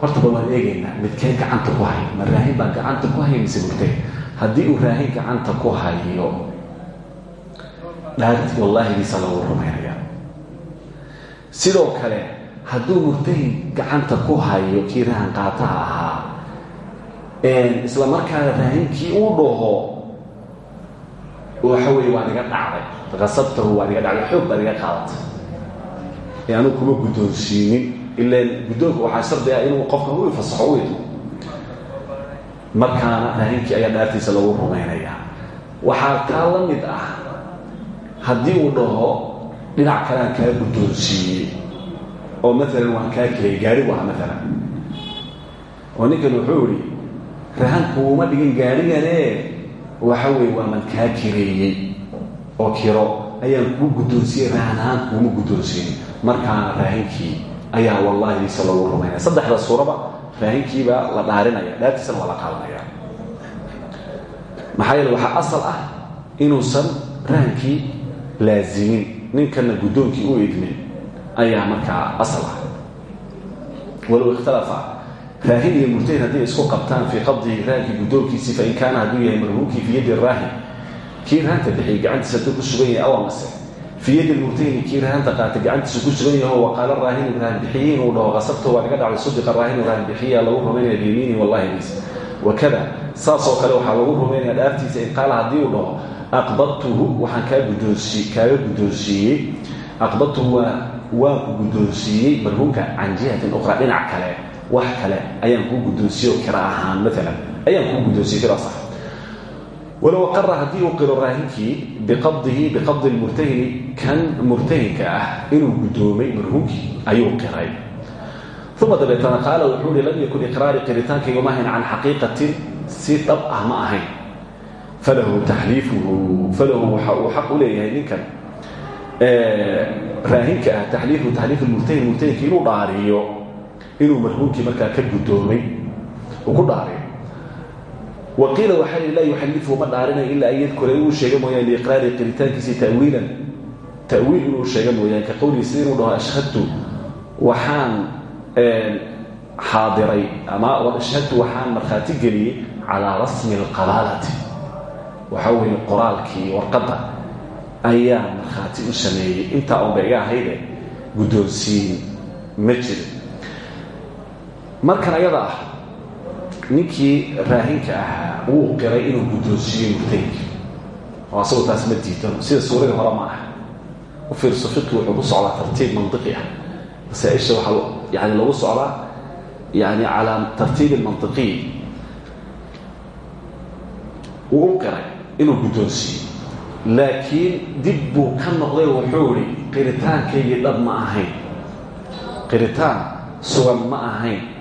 horta ba waan eegaynaa midkeen gacanta ku hayo ma raahin baa gacanta ku haya mise murtahin haddii uu raahin gacanta ku hayo dhaarti wallaahigiisa lagu rumaynaya sidoo kale hadduu murtahin gacanta ku hayo kii rahan qaataha ahaa isla markaana raahinkii uu dhaho waxa weeye waan iga dhacday kasabtahu waan iga dhacday xoog baan iga qaadatay anugu kuma guddoonsiinin. Ilaan guddoonka waxaa shardi ah inuu qofka u ifasaxo u markaana raahinkii ayaa dhaartiisa lagu rumaynayaa. Waxaa taa la mid ah haddii uu dhaho dhinac kalean kaa guddoonsiiyey oo maalan waan kaa kelay gaari waha maalan oo ninkan wuxuu idhi rahankuuma dhigin gaarigane waxa weeye waa man kaa kireeyey oo kiro. Ayaan kuu guddoonsiyey rahan ahaan kuuma guddoonsiinin markaana raahinkii ayaa wallaahiisa lagu rumaynaya. Saddexda suuraba raahinkiibaa la dhaarinaya dhaartiisana waa la qaadanaya. Maxaa yeele waxaa asal ah inuusan rahankii laazimin ninkana guddoonkii u idmin ayaa markaa asal ah. Walow ikhtalafa raahin iyo murtahin hadday isku qabtaan fii qabdihi rahankii guddoonkiisii fain kaana hadduu yahay marhuunkii fii yaddi raahin kii rahanta bixiyey gacantiisa hadduu ku sugan yahay awamase fii yaddi murtahini kii rahanta qaatay gacantiisa ku sugan yaho waqaala raahinu rahan bixiye inuu dhaho qasabto waa naga dhacday sudiqa raahinu rahan bixiya lagu rumaynaya biyamiini wallahi bis wakada saasoo kale waxaa lagu rumaynaya dhaartiisa in qaala haddii uu dhaho aqbadtuhu waxaan kaaga guddoonsiiyey aqbadtuhu waa waan ku guddoonsiiyey marhuumka can jihatin ukhra dhinac kale wax kale ayaan kuu guddoonsiiye oo kira walow qara haddii uu qiro raahinkii biqabdihi biqabdi lmurtahini kan murtahinka ah inuu guddoomay marhuumkii ayuu qiray. Uma dabeetana qaala wuxuu uhi lam yakun iqraari qiritaankayga ma ahayn can xaqiiqatin si dhab ah ma ahayn. Falahu taxliifuhu falahu waxa uu xaq u leeyahay ninkan. Raahinka ah taxliifu taxliif murtahin murtahinka inuu dhaariyo inuu marhuumkii markaa ka guddoomay uu ku dhaariyo waqiila waxaa li laa yuxalifu ma dhaarinayo ilaa an yadkura inuu sheega mooyaan liiqraari qiritaankiisii tawiilan. Ta'wiil inuu sheega mooyaan ka qowlihi sida inuu dhaho ashhadtu waxaan xaadiray ama ashhadtu waxaan markhaati geliyey calaa rasmi alqabaalati waxaa weeye qoraalkii warqadda ayaa markhaati u sameeyey. Intaa unba iga ahayde guddoonsiin ma jiro markan ayada ah ninkii raahinka ahaa wuu qiray inuu guddoonsiiyo murtahinka oo asagoo taas ma diidano. Sida suuradii hore ma aha. U fiirso fiqi wuxuu ku socdaa tartiib mantiqi ah. Masaaisha waxaa yani lagu socdaa yani calaa tartiibi mantiqiy wuu u inuu guddoonsiiyo. Laakiin dib buu ka noqday wuxuu ihi qiritaankaygii dhab ma ahayn. Qiritaan sugan ma ahayn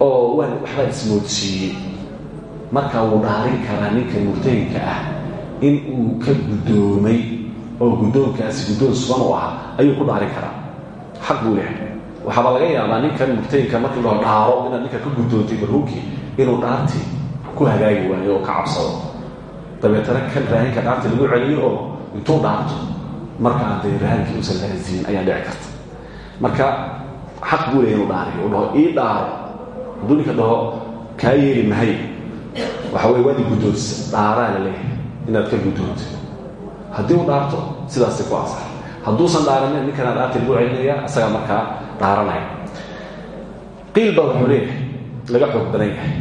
oo waan waxbaa ismoodsiiyey. Markaa wuu dhaarin karaa ninka murtahinka ah in uu ka guddoomay oo guddoonkaasi guddoon sugan u ahaa ayuu ku dhaarin karaa. Xaq buu lehay waxaaba laga yaabaa ninkan murtahinka markii loo dhaaro inaad ninka ka guddoontay marhuumkii inuu dhaartii ku hagaagi waayo oo ka cabsado. Dabeetana kan raahinka dhaartii lagu celiyo oo intuu dhaarto markaa dee rahankii uusan ayaa dhici karta. Marka xaq buu leeya inuu dhaariyo dhaho ii dhaaro hadduu ninka dhaho kaa yeeli mahay. Waxa weye waadi guddoonsa dhaaraa la leeyahay inaad ka guddoonto haddii uu dhaarto sidaasay ku asax hadduusan dhaaranin ninkanaa dhaartii lagu celinaya isagaa markaa dhaaranaya. Qiil baa wuxuu laga xoog badan yahay.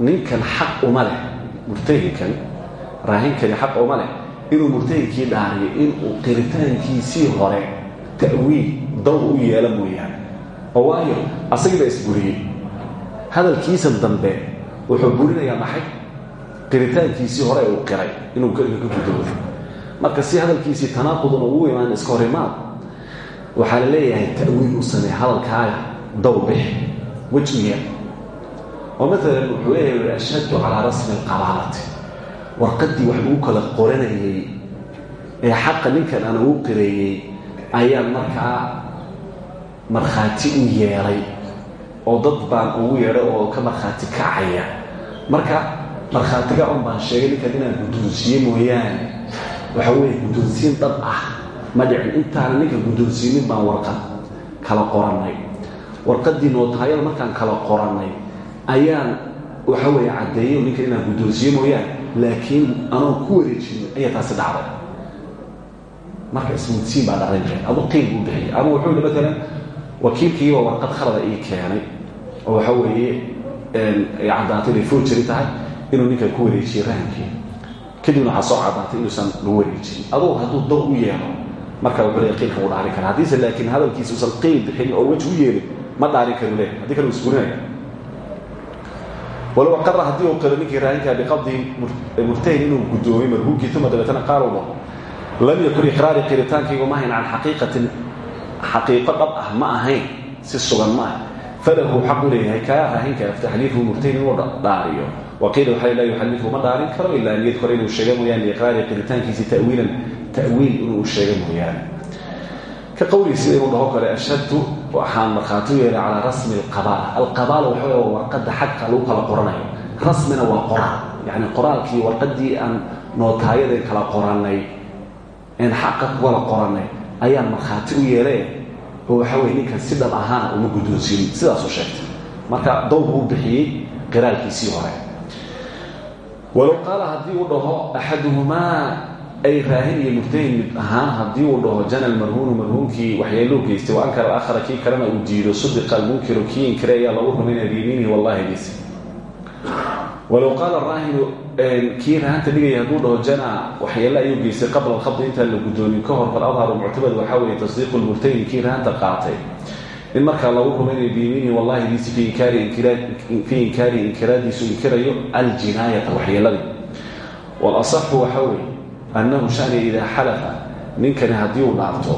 Ninkan xaq uma leh murtahinkan raahinkani xaq uma leh inuu murtahinkii dhaariyo inuu qiritaankiisii hore ta'wiil daw u yeela mooyaane oo waayo asagiibaa isburiyey. Hadalkiisan dambe wuxuu burinayaa maxay? Qiritaankiisii hore uu qiray inuu ka gudoodo marka si hadalkiisii tanaaqudun ugu imaan iska hor imaad waxaa la leeyahay ta'wiil u samee hadalkaaga daw bix wejiga oo maalan wuxuu leeyahay ashhadtu calaa rasmi alqabaalati warqaddii wax lagu kala qoranayey ee xaqa ninkan aan ugu qireeyey ayaan markaa markhaati u yeelay oo dad baan ugu yeedhay oo ka markhaati kacaya. Marka markhaatiga un baan sheegay ninkan inaan guddoonsiiye mooyaane. Waxa weeye guddoonsiin dhab ah. Ma dhicin intaana ninka guddoonsiinin baan warqad kala qorannay. Warqaddii nootaayada markaan kala qorannay ayaan waxa weeye caddeeyo ninkan inaan guddoonsiiye mooyaane laakiin anoon ku wareejinin ayaa taasi dhacday. Marka ismudsiin baa been adu qiil buu bixiyay ama wuxuu yihi maalan wakiilkiiba warqad khalada ii keenay oo waxa weeye ay caddaatay inay forjari tahay inuu ninkan ku wareejiyey rahankii kadibna waxaa soo caddaatay inuusan lagu wareejinin adugu hadduu dab u yeelo marka wuxuu leeyahay qiilka wuu dhaarin kara haddiise laakiin hadalkiisa uusan qiil bixinin oo weji u yeelin ma dhaarin karu leeyahay. Haddii kale uu isgurinaya walow aqara haddii uu qiro ninkii raahinkaa biqabdihi murtahin inuu guddoomay marhuugii uma dabeetana qaal u dhaho lam yakun iqraari qiritaankaygu ma hayn can xaqiiqatin xaqiiqo dhab ah ma ahayn si sugan ma ah falahu xaq u leeyahay kaa raahinka taxliifuhu murtahin inuu dhaariyo. Waqiila waxaa laa yuxallifu ma dhaarin karo ilaa niyad kore inuu sheega mooyaane liiqraari qiritaankiisi tawiilan tawiil inuu sheega mooyaane. Ka qawlii sida inuu dhaho kale ashhadtu waxaan markhaati u yeelay calaa rasmi alqabaala. Alqabaala waxa wey waa warqadda xagka lagu kala qoranayo. Rasmina waa qoraal. Yacni qoraalkii warqaddii aan nootaayadeen kala qorannay een xaqa ku kala ayaan markhaati u yeelay oo waxa weye ninkan si dhab ahaana uma guddoonsiinin. Sidaasuu sheegtay marka dowr buu bixiyey qiraalkiisii hore. Walow qaala haddii uu dhaho axaduhumaa ay raahin iyo murtahin ahaan haddii uu dhaho jana marhuunu marhuunkii waxyeelou geystay wa ankara aakhara kii kalena uu diido sudiqa almunkiru kii inkire ayaa lagu rumaynaya biyamiinihi wallahi walow qaala raahinu kii rahanta dhigaya hadduu dhaho jana waxyeelle ayuu geystay qabla alkhabdi intaan la guddoonin ka hor fal adharu muctamad waxaa weeye tasdiiqu lmurtahin kii rahanta qaatay in markaa lagu rumaynayo biyamiinihi wallahi diisi fii inkaarihi inkiraadiisu inkirayo aljinaayata waxyeeladii walasaxu waxaa weeye annahu shani idaa xalafa ninkani haddii uu dhaarto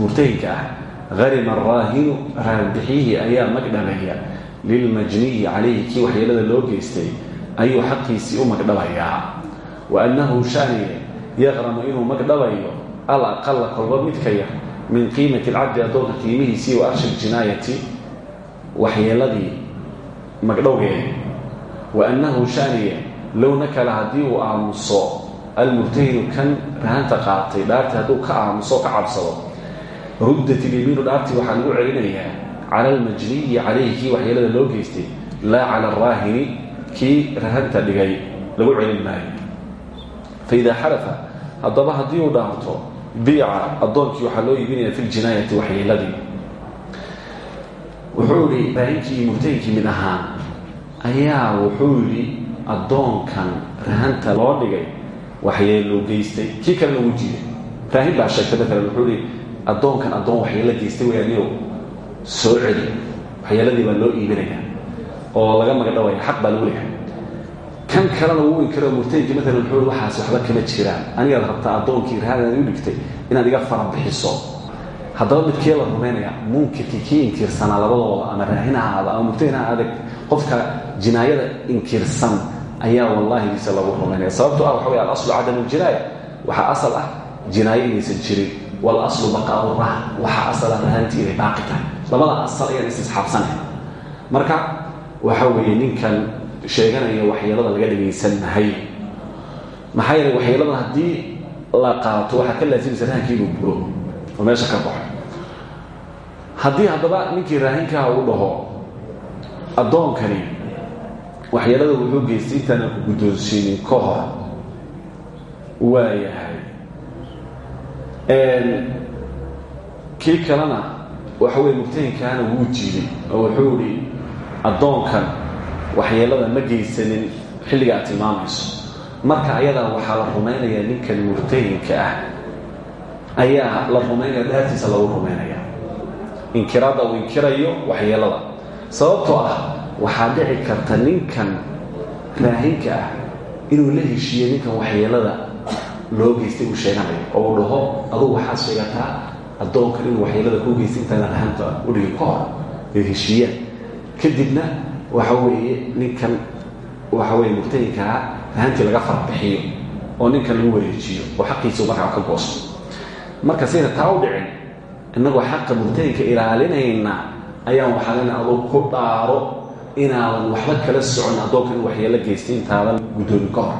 murtahinka ah harima araahinu raanbixyihii ayaa magdhabaya lilmajniyi calayhi kii waxyeelada loo geystay ayuu xaqiisii u magdhabayaa wa annahu shaniye yaqramu inuu magdhabayo al aqala kolba midka yar min qiimati alcabdi addoonka qiimihiisii wa arshi ljinaayati waxyeeladii magdhowgeeda wa annahu shaniye low nakala haddii uu aamuso almurtahinu kan rahanta qaatay dhaartii hadduu ka aamuso ka cabsado ruddat dhaartii waxaa lagu celinayaa cala almajniyi calayhi kii waxyeelada loo geystay laa cala araahini kii rahanta dhigay lagu celin maayo faidaa xalafa haddaba haddii uu dhaarto biica addoonkii waxaa loo iibinaya fi ljinaayati waxyeeladii wuxuu yihi raahinkii murtahinkii mid ahaan ayaa wuxuu yidhi addoonkan rahanta loo dhigay waxyeelou geystay kii kalena uu jiiday raahin baa sheegtay maalan wuxuu ihi addoonkan addoon waxyeelo geystay wayaaniyow soo celi waxyeeladii baa loo iibinayaa oo laga magadhawaya xaq baa lagu leehay kan kalena wuu inkaro murtahinkii maalan wuxuu waxaas waxba kama jiraan. Anigaad rabtaa addoonkii rahadan u dhigtay inaad iga farabixiso haddaba midkee la rumaynaya munkirkii kii inkirsanaa labadooda ama raahin ha ahaada ama murtahin adag qofka jinaayada inkirsan ayaa wallahigiisa lagu rumaynaya sababto ah waxa wey alaslu cadam ljinaaya waxaa asal ah jinaayo inaysan jirin. Walaslu baqaau rahn waxaa asal ah rahantii inay baaqi labada asal ayaan istisxaabsanay marka waxa weeye ninkan sheeganaya waxyeelada laga dhagaysan mahay maxaa waxyeeladan haddii la qaato waxaa ka laasimaysa rahankii inuu buro oo meesha ka baxo. Haddii haddaba ninkii raahinkaha uu dhaho addoonkani waxyeelada wuxuu geystay intaanan ku guddoonsiinin ka hor waa yahay kii kalena waxa weye murtahinkaana wuu jiiday oo wuxuu ihi addoonkan waxyeelada ma geysanin xilliga aad tilmaamayso. Marka ayadaa waxaa la rumaynayaa ninkan murtahinka ah ayaa la rumaynaya dhaartiisa lagu rumaynaya inkiraadda uu inkirayo waxyeelada. Sababtoo ah waxaa dhici karta ninkan raahinka ah inuu la heshiiyo ninkan waxyeelada loo geystay uu sheeganayo oo uu dhaho adugu waxaad sheegataa addoonkan inuu waxyeelada kuu geystay intaana rahanta u dhigin ka hor ay kadibna waxa weeye ninkan waxa weye murtahinkaa rahantii laga farabixiyo oo ninkan lagu wareejiyo oo xaqiisa markaa ka goosto marka sayna taa u dhicin innagoo xaqa murtahinka ilaalinayna ayaan waxaa lena aduu ku dhaaro inaadan waxba kala socon addoonkan in waxyeelo geystay intaadan guddoomin ka hor.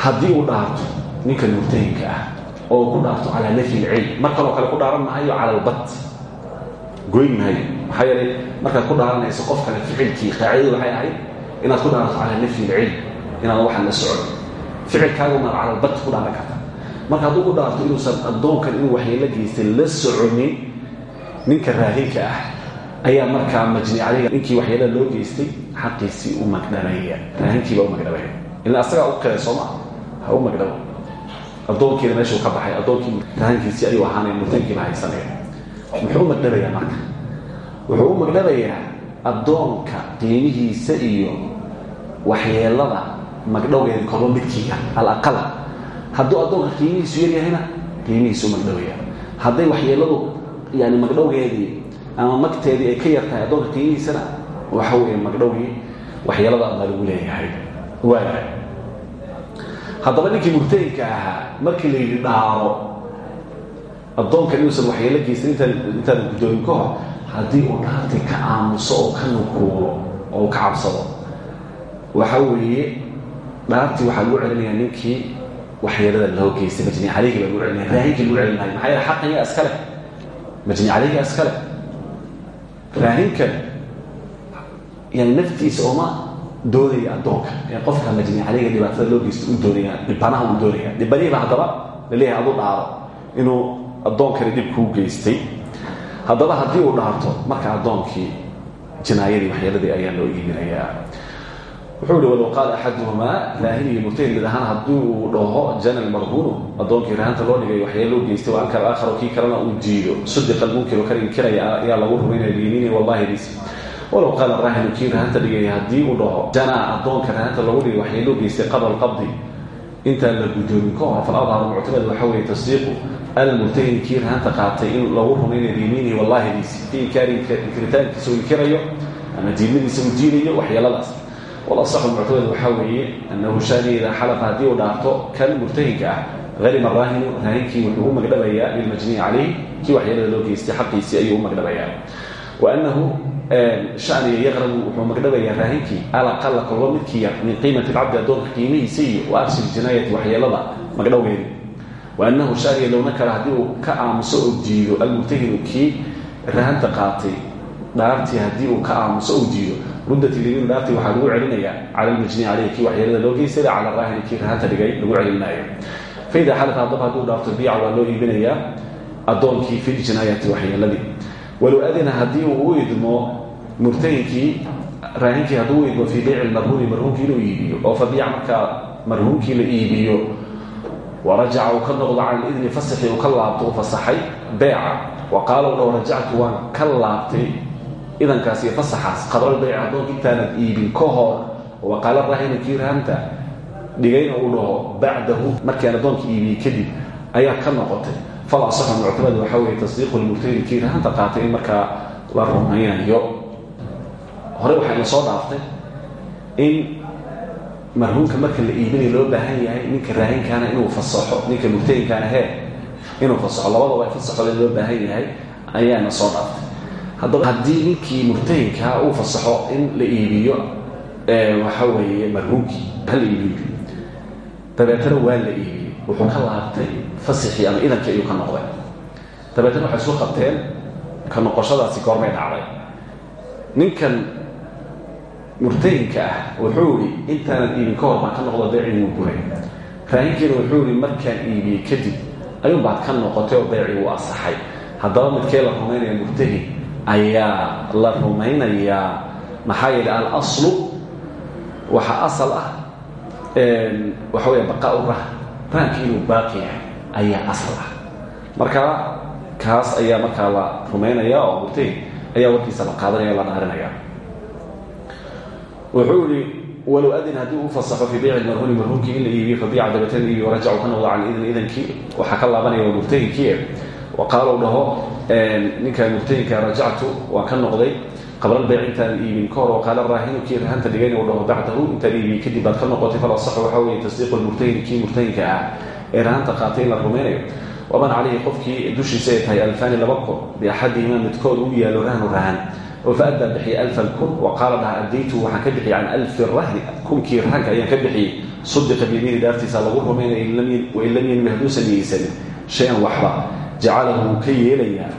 Haddii uu dhaarto ninkan murtahinka ah oo ku dhaarto calaa nafyi ilcilm. Mar kaloo kale ku dhaaran maayo cala albat. Goyn maayo. Maxaa markaad ku dhaaranayso qof kale ficilkii qaacidadu waxay ahayd inaad ku dhaarato cala nafyi ilcilm inaadan waxan la socon. Ficilkaaga unaad calalbat ku dhaaran karta. Marka hadduu ku dhaarto inuusan addoonkan inuu waxyeelo geystay la soconin ninka raahinka ah ayaa markaa majni caleyga ninkii waxyeelada loo geystay xaqiisii u magdhabaya raahinkiibaa u magdhabaya ila asagaa u kale sooma ha u magdhabo addoonkiina meeshuu ka baxay addoonkii raahinkiisii ayuu ahaanay murtankiiba haysanaya muxuu u magdhabayaa marka? Wuxuu u magdhabayaa addoonka qiimihiisa iyo waxyeelada magdhowgeeda korba midkiiga alaqal hadduu addoonka qiimihiisu yaryahayna qiimihiisu u magdhabaya hadday waxyeeladu yani magdhowgeedii ama magteedii ay ka yartahay addoonka qiimihiisana waxa weeye magdhowgii waxyeelada baa lagu leeyahay. Waaya haddaba ninkii murtahidka ahaa markii la yidhi dhaaro addoonkan inuusan waxyeelo geysan intaadan guddoomin ka hor haddii uu dhaarti ka aamuso oo ka nukuulo oo ka cabsado. Waxa weeye dhaartii waxaa lagu celinayaa ninkii waxyeelada loo geystay majni caleyhi baa lagu celinaya raahinkii lagu celin maayo maxaa yeele xaqan yaa iskale majni caleyhi yaa iskale raahinkan yani naftiisa ooma doonaya addoonka ee qofka majni caleyga dhibaatada loo geysta u doonaya dhibanaha uu doonaya dhibanihiiba haddaba la leeyahay adu dhaaro inuu addoonkani dhib kuu geystay haddaba haddii uu dhaarto marka addoonkii jinaayadii waxyeeladii ayaa loo iibinayaa wuxuu ihi walow qaala axaduhumaa raahin iyo murtahin mid dhaho jana lmarhuunu addoonkii raahanta loo dhigay waxyeelo loo geystay wa ankar aakharo kii kalena uu diido sadiqa lmunkiru kan inkiraya ayaa lagu rumaynaya biyamiini wallahi diisi walow qaala raahinu kii rahanta dhigay haddii uu dhaho janaa addoonka rahanta lagu dhigay waxyeeloo geystay qabla alqabdi intaan la guddoomin ka hor faladharu muctamad waxa weeye tasdiiqu almurtahin kii rahanta qaatay in lagu rumaynayo biyamiinihi wallahi diisi fii inkaari inkiritaankiisa uu inkirayo ama diidmadiisa uu diidayo waxyeeladaas walasaxu muctamad waxaa weeye annahu shaani idaa xalaqa haddii uu dhaarto kan murtahinka ah harima raahinu raahinkii wuxuu u magdhabayaa lilmajniyi calayh kii waxyeelada loo geystay xaqiisii ayuu u magdhabayaa waanahu shaniga yaqrabu wuxuu magdhabayaa raahinkii alaqala kolba midkii yar min qiimati lcabdi addoonka qiimihiisa iyo wa arsi ljinaayati waxyeelada magdhowgeedi waanahu shaniga lowna kale haddii uu ka aamuso oo diido almurtahinu kii rahanta qaatay dhaartii haddii uu ka aamuso oo diido muddat lyamiin dhaartii waxaa lagu celinayaa cala lmajni caleyh kii waxyeelada loo geystay cala raahini kii rahanta dhigay lagu celinaayo faida xalqa haddaba hadduu dhaarto biica waa loo iibinayaa addoonkii fi ljinaayati waxyeeladii walow adina haddii uu u idmo murtahinkii raahinkii hadduu u idmo fii beyci marhuuni marhuunkii inuu iibiyo oo fabiica markaa marhuunkii la iibiyo warajaca uu ka noqdo cala idni fasaxii uu ka laabto u fasaxay beeca wa qaala u dhaho rajactu waan ka laabtay idankaas iyo fasaxaas uu dhaho bacdahu markiiaan addoonka iibiyey kadib ayaa ka noqotay fal asaxu muctamad waxaa weeye tasdiiqu lmurtahini kii rahanta qaatay in markaa la rumaynayo. Hore waxaa ina soo dhaaftay in marhuumka marka la iibinayo loo baahan yahay ninka raahinkaana inuu fasaxo ninka murtahinkaana hee inuu fasaxo labadaba fasaxoda loo baahan yahay ayaana soo dhaaftay. Haddaba haddii ninkii murtahinkaa uu fasaxo in la iibiyo waxa weeye marhuumkii hala iibiyo. Dabeetana waa la iibiyey wuxuu ka laabtay fasixii ama idankii ayuu ka noqday. Dabeetana waxay isu qabteen ka noqoshadaasi goormay dhacday. Ninkan murtahinka ah wuxuu ihi intaanan iibin ka hor baan ka noqdo beecii wuu guray. Raahinkiina wuxuu ihi markaan iibiyey kadib ayuun baad ka noqotay oo beecii wuu asaxay haddaba midkee la rumaynaya murtahin ayaa la rumaynayaa. Maxaa yeele alaslu waxaa asal ah waxa weya baqaa u rah rahankii inuu baaqi yahay ayaa asal ah. Marka kaas ayaa markaa la rumaynaya oo murtahin ayaa warkiisa la qaadanaya la dhaarinaya. Wuxuu ihi walow adin haddii uu fasaxo fii beyci marhuuni marhuunkii in la iibiyo fabiica dabeetana iibiyo warajacu ka noqdo can idin idankii waxaa ka laabanaya waa murtahinkii u dhaho ninka murtahinka rajactu waan ka noqday qabla beyc intaan iibin ka hor qaala raahinu kii rahanta dhigayna u dhaho bacdahu intaan iibiyey kadib baad ka noqotay fal asaxu. Waxaa weeye tasdiiqu lmurtahini kii murtahinka ah ee rahanta qaatay in la rumaynayo waman calayhi qofkii dushiisa ay tahay alfaani laba kun biaxadihima midkood uu yaalo rahnu rahan. Oo faaddaa bixiyey alfan kun wa qaala dhaha addaytu waxaan ka bixiyey can alfi rahni kunkii rahanka ayaan ka bixiyey. Sudiqa biyamiini dhaartiisa lagu rumaynaya wain lam yanwi hadduusan niyeysanin shay-an waxba. Jacalahu wuu ka yeelayaa.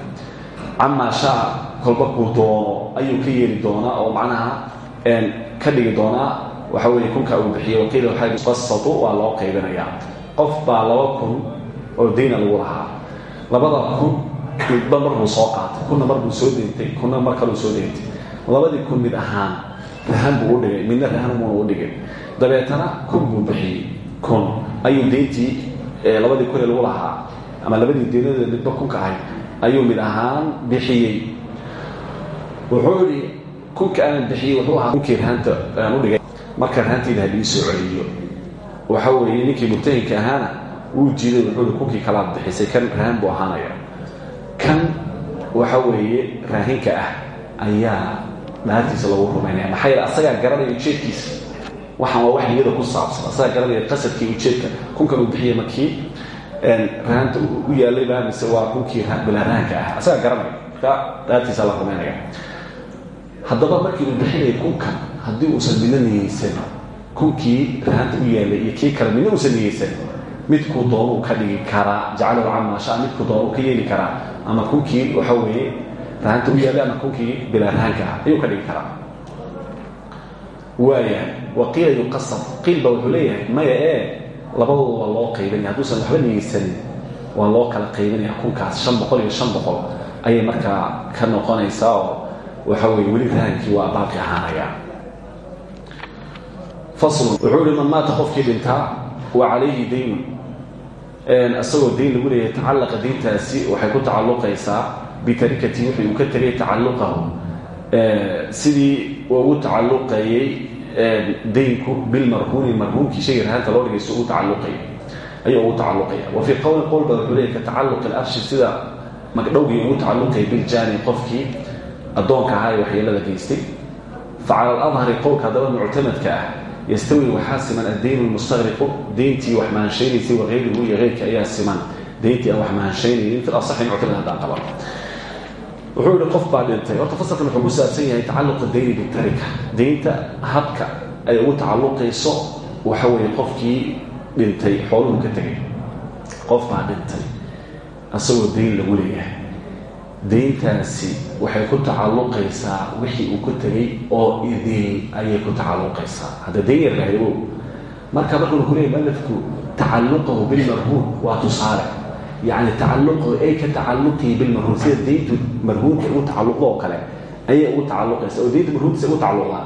Camaa shaa kolba kuu doono ayuu ka yeeli oo macnaha ka dhigi doonaa waxa weeye kunka uu bixiye waqiila waxaa qasatu waa loo qaybinayaa qof baa laba kun oo dayna lagu lahaa. Labada kun midba marbuu soo qaatay kunna marbuu soo deentay kunna mar kaluu soo deentay labadii kun mid ahaan rahan buu u dhigay midna rahan muuna u dhigay. Dabeetana kun buu bixiyey kun. Ayuu deyntii labadii kun ee lagu lahaa ama labadii deynadeeda midba kunka ahayd ayuu mid ahaan bixiyey. Wuxuu idhi kunka aan bixiyey wuxuu ahaa kunkii rahanta aan u dhigay. Marka rahantiida halii soo celiyo waxa weeye ninkii murtahinka ahaana wuu jiiday wuxuu ihi kunkii kalaad bixisay kan rahan buu ahaanaya. Kan waxa weeye raahinka ah ayaa dhaartiisa lagu rumaynaya maxaa yeele asagaa garanaya ujeedkiisa. Waxaan waa wax niyada ku saabsan. Asagaa garanaya qasadkii ujeedka. Kunkan uu bixiyey markii rahanta u yaalay baa mise waa kunkii bilaa ah. Asagaa garanaya. Marka dhaartiisa la rumaynaya haddaba markii uu bixinaya kunkan haddii uusan midna niyeysan kunkii rahanta u yaalay iyo kii kale midna uusan niyeysan midkuu doonuu ka dhigi karaa jacalahu camaashaa midkuu doonuu ka yeeli karaa ama kunkii waxa weeye rahanta u yaalay ama kunkii bilaa rahanka ah ayuu ka dhigi karaa waaya waqiila yuqasam qiil ba wuxuu leeyahay maya ee labadooda waa loo qaybinaya hadduusan waxba niyeysanin waa loo kala qaybinaya kunkaas shan boqol iyo shan boqol ayay markaa ka noqonaysaa oo waxa weye weli rahankii waa baaqi ahaanaya faslun wuxuu ihi man maata qofkii dhintaa? Wa calayhi daynun isagoo dayn lagu leeyahay tacallaqa dayntaasi waxay ku tacalluqaysaa bitarikati wixii uu ka tegay tacalluqahu. Sidii ugu tacalluqayey daynku bilmarhuuni marhuunkii shayga rahanta loo dhigayso ugu tacalluqay. Ayuu ugu tacalluqaya wa fii qowlin qowlba wuxuu leeyahy ka tacalluqi alarshi sida magdhowgii ugu tacalluqay biljaani qofkii addoonka ahaa ee waxyeelada geystay. Fa cala aladhari qowlka haddaba muctamadka ah yastawi waxaa siman addaynu lmustaqriqu dayntii wax mahanshaynaysay waqayrihu iyo keyrka ayaa siman dayntii aan wax mahanshaynaynin fi asaxi muctamad haddaan qaban wuxuu yihi qof baa dhintay horta fasalkan wuxuu ku saabsan yahay tacalluqa dayni bitarika daynta habka ay ugu tacalluqayso waxa weeye qofkii dhintay xooluhu ka tegay qof baa dhintay asagoo dayn lagu leeyahay dayntaasi waxay ku tacalluqaysaa wixii uu ku tegay oo idin ayay ku tacalluqaysaa. Hadda dayn yar lahaywo marka markuu ku leeyahy malafku tacalluqahu bilmarhuun waa tusaale. Yani tacalluqahu ay ka tacalluqihi bilmarhuun sida dayntu marhuunta ugu tacalluqda oo kale ayay ugu tacalluqaysa oo daynta marhuuntiisa ugu tacalluqdaa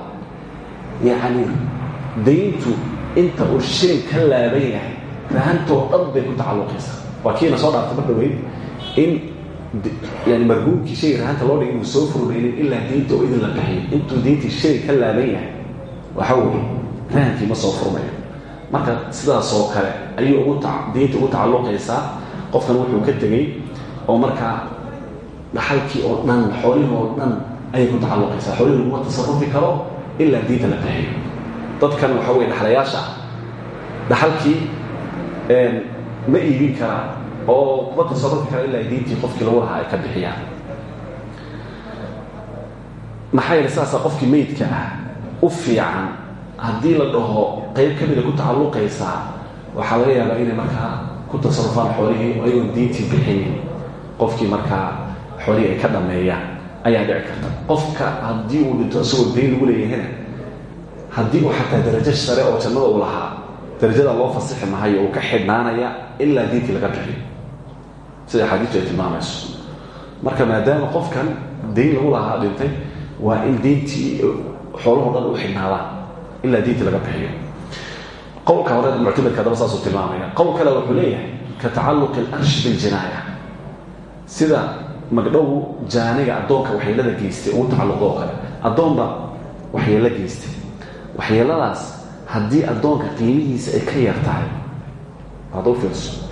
yacni dayntu inta uu shilin ka laaban yahay rahantoo dhan bay ku tacalluqaysaa. Waa soo dhaartay mar dhaweyd in yani marhuumkii shayga rahanta loo dhigay inuu soo furmaynin ilaa daynta oo idin la bixiyo intuu dayntii shay ka laaban yahay waxa weeye rahankii ma soo furmayo marka sidaasoo kale ayuu ugu daynta ugu tacalluqaysaa. Qofkan wuxuu ka tegey oo markaa dhaxalkii oo dhan xoolihii oo dhan ayay ku tacalluqaysaa. Xoolihii laguma tasarufi karo ilaa diinta la bixiyo dadkan waxa weye dhaxlayaasha. Dhaxalkii ma iibin karaan oo kuma tasarufi kara ilaa diintii qofkii lagu lahaa ay ka bixiyaan. Maxaa yeele sidaasaa qofkii meydka ah u fiican haddii la dhaho qayb ka mida ku tacalluqaysaa waxaa laga yaabaa inay markaa ku tasarufaan xoolihii ayagoon diintii bixinin qofkii markaa xoolihii ay ka dhameeyaan. Ayaa dhici karta. Qofka haddii uu dhinto isagoo dayn lagu leeyahayna haddii uu xataa darajo sare oo jannada uu lahaa darajada loo fasixi mahayo uu ka xidhnaanaya ilaa diintii laga bixiyo sida axaadiistu ay tilmaamayso. Marka maadaama qofkan dayn lagu lahaa dhintay waa in diintii xooluhu dhan u xidhnaadaan ilaa diintii laga bixiyo. Qowlka hore muctamadka haddaba saasuu tilmaamaya qowl kale wuxuu leeyahay ka tacalluqi alarshi biljinaaya. Sida magdhow jaaniga addoonka waxyeelada geystay ugu tacalluqdo kale. Addoonba waxyeelo geystay. Waxyeeladaas haddii addoonka qiimihiisa ay ka yar tahay fiirso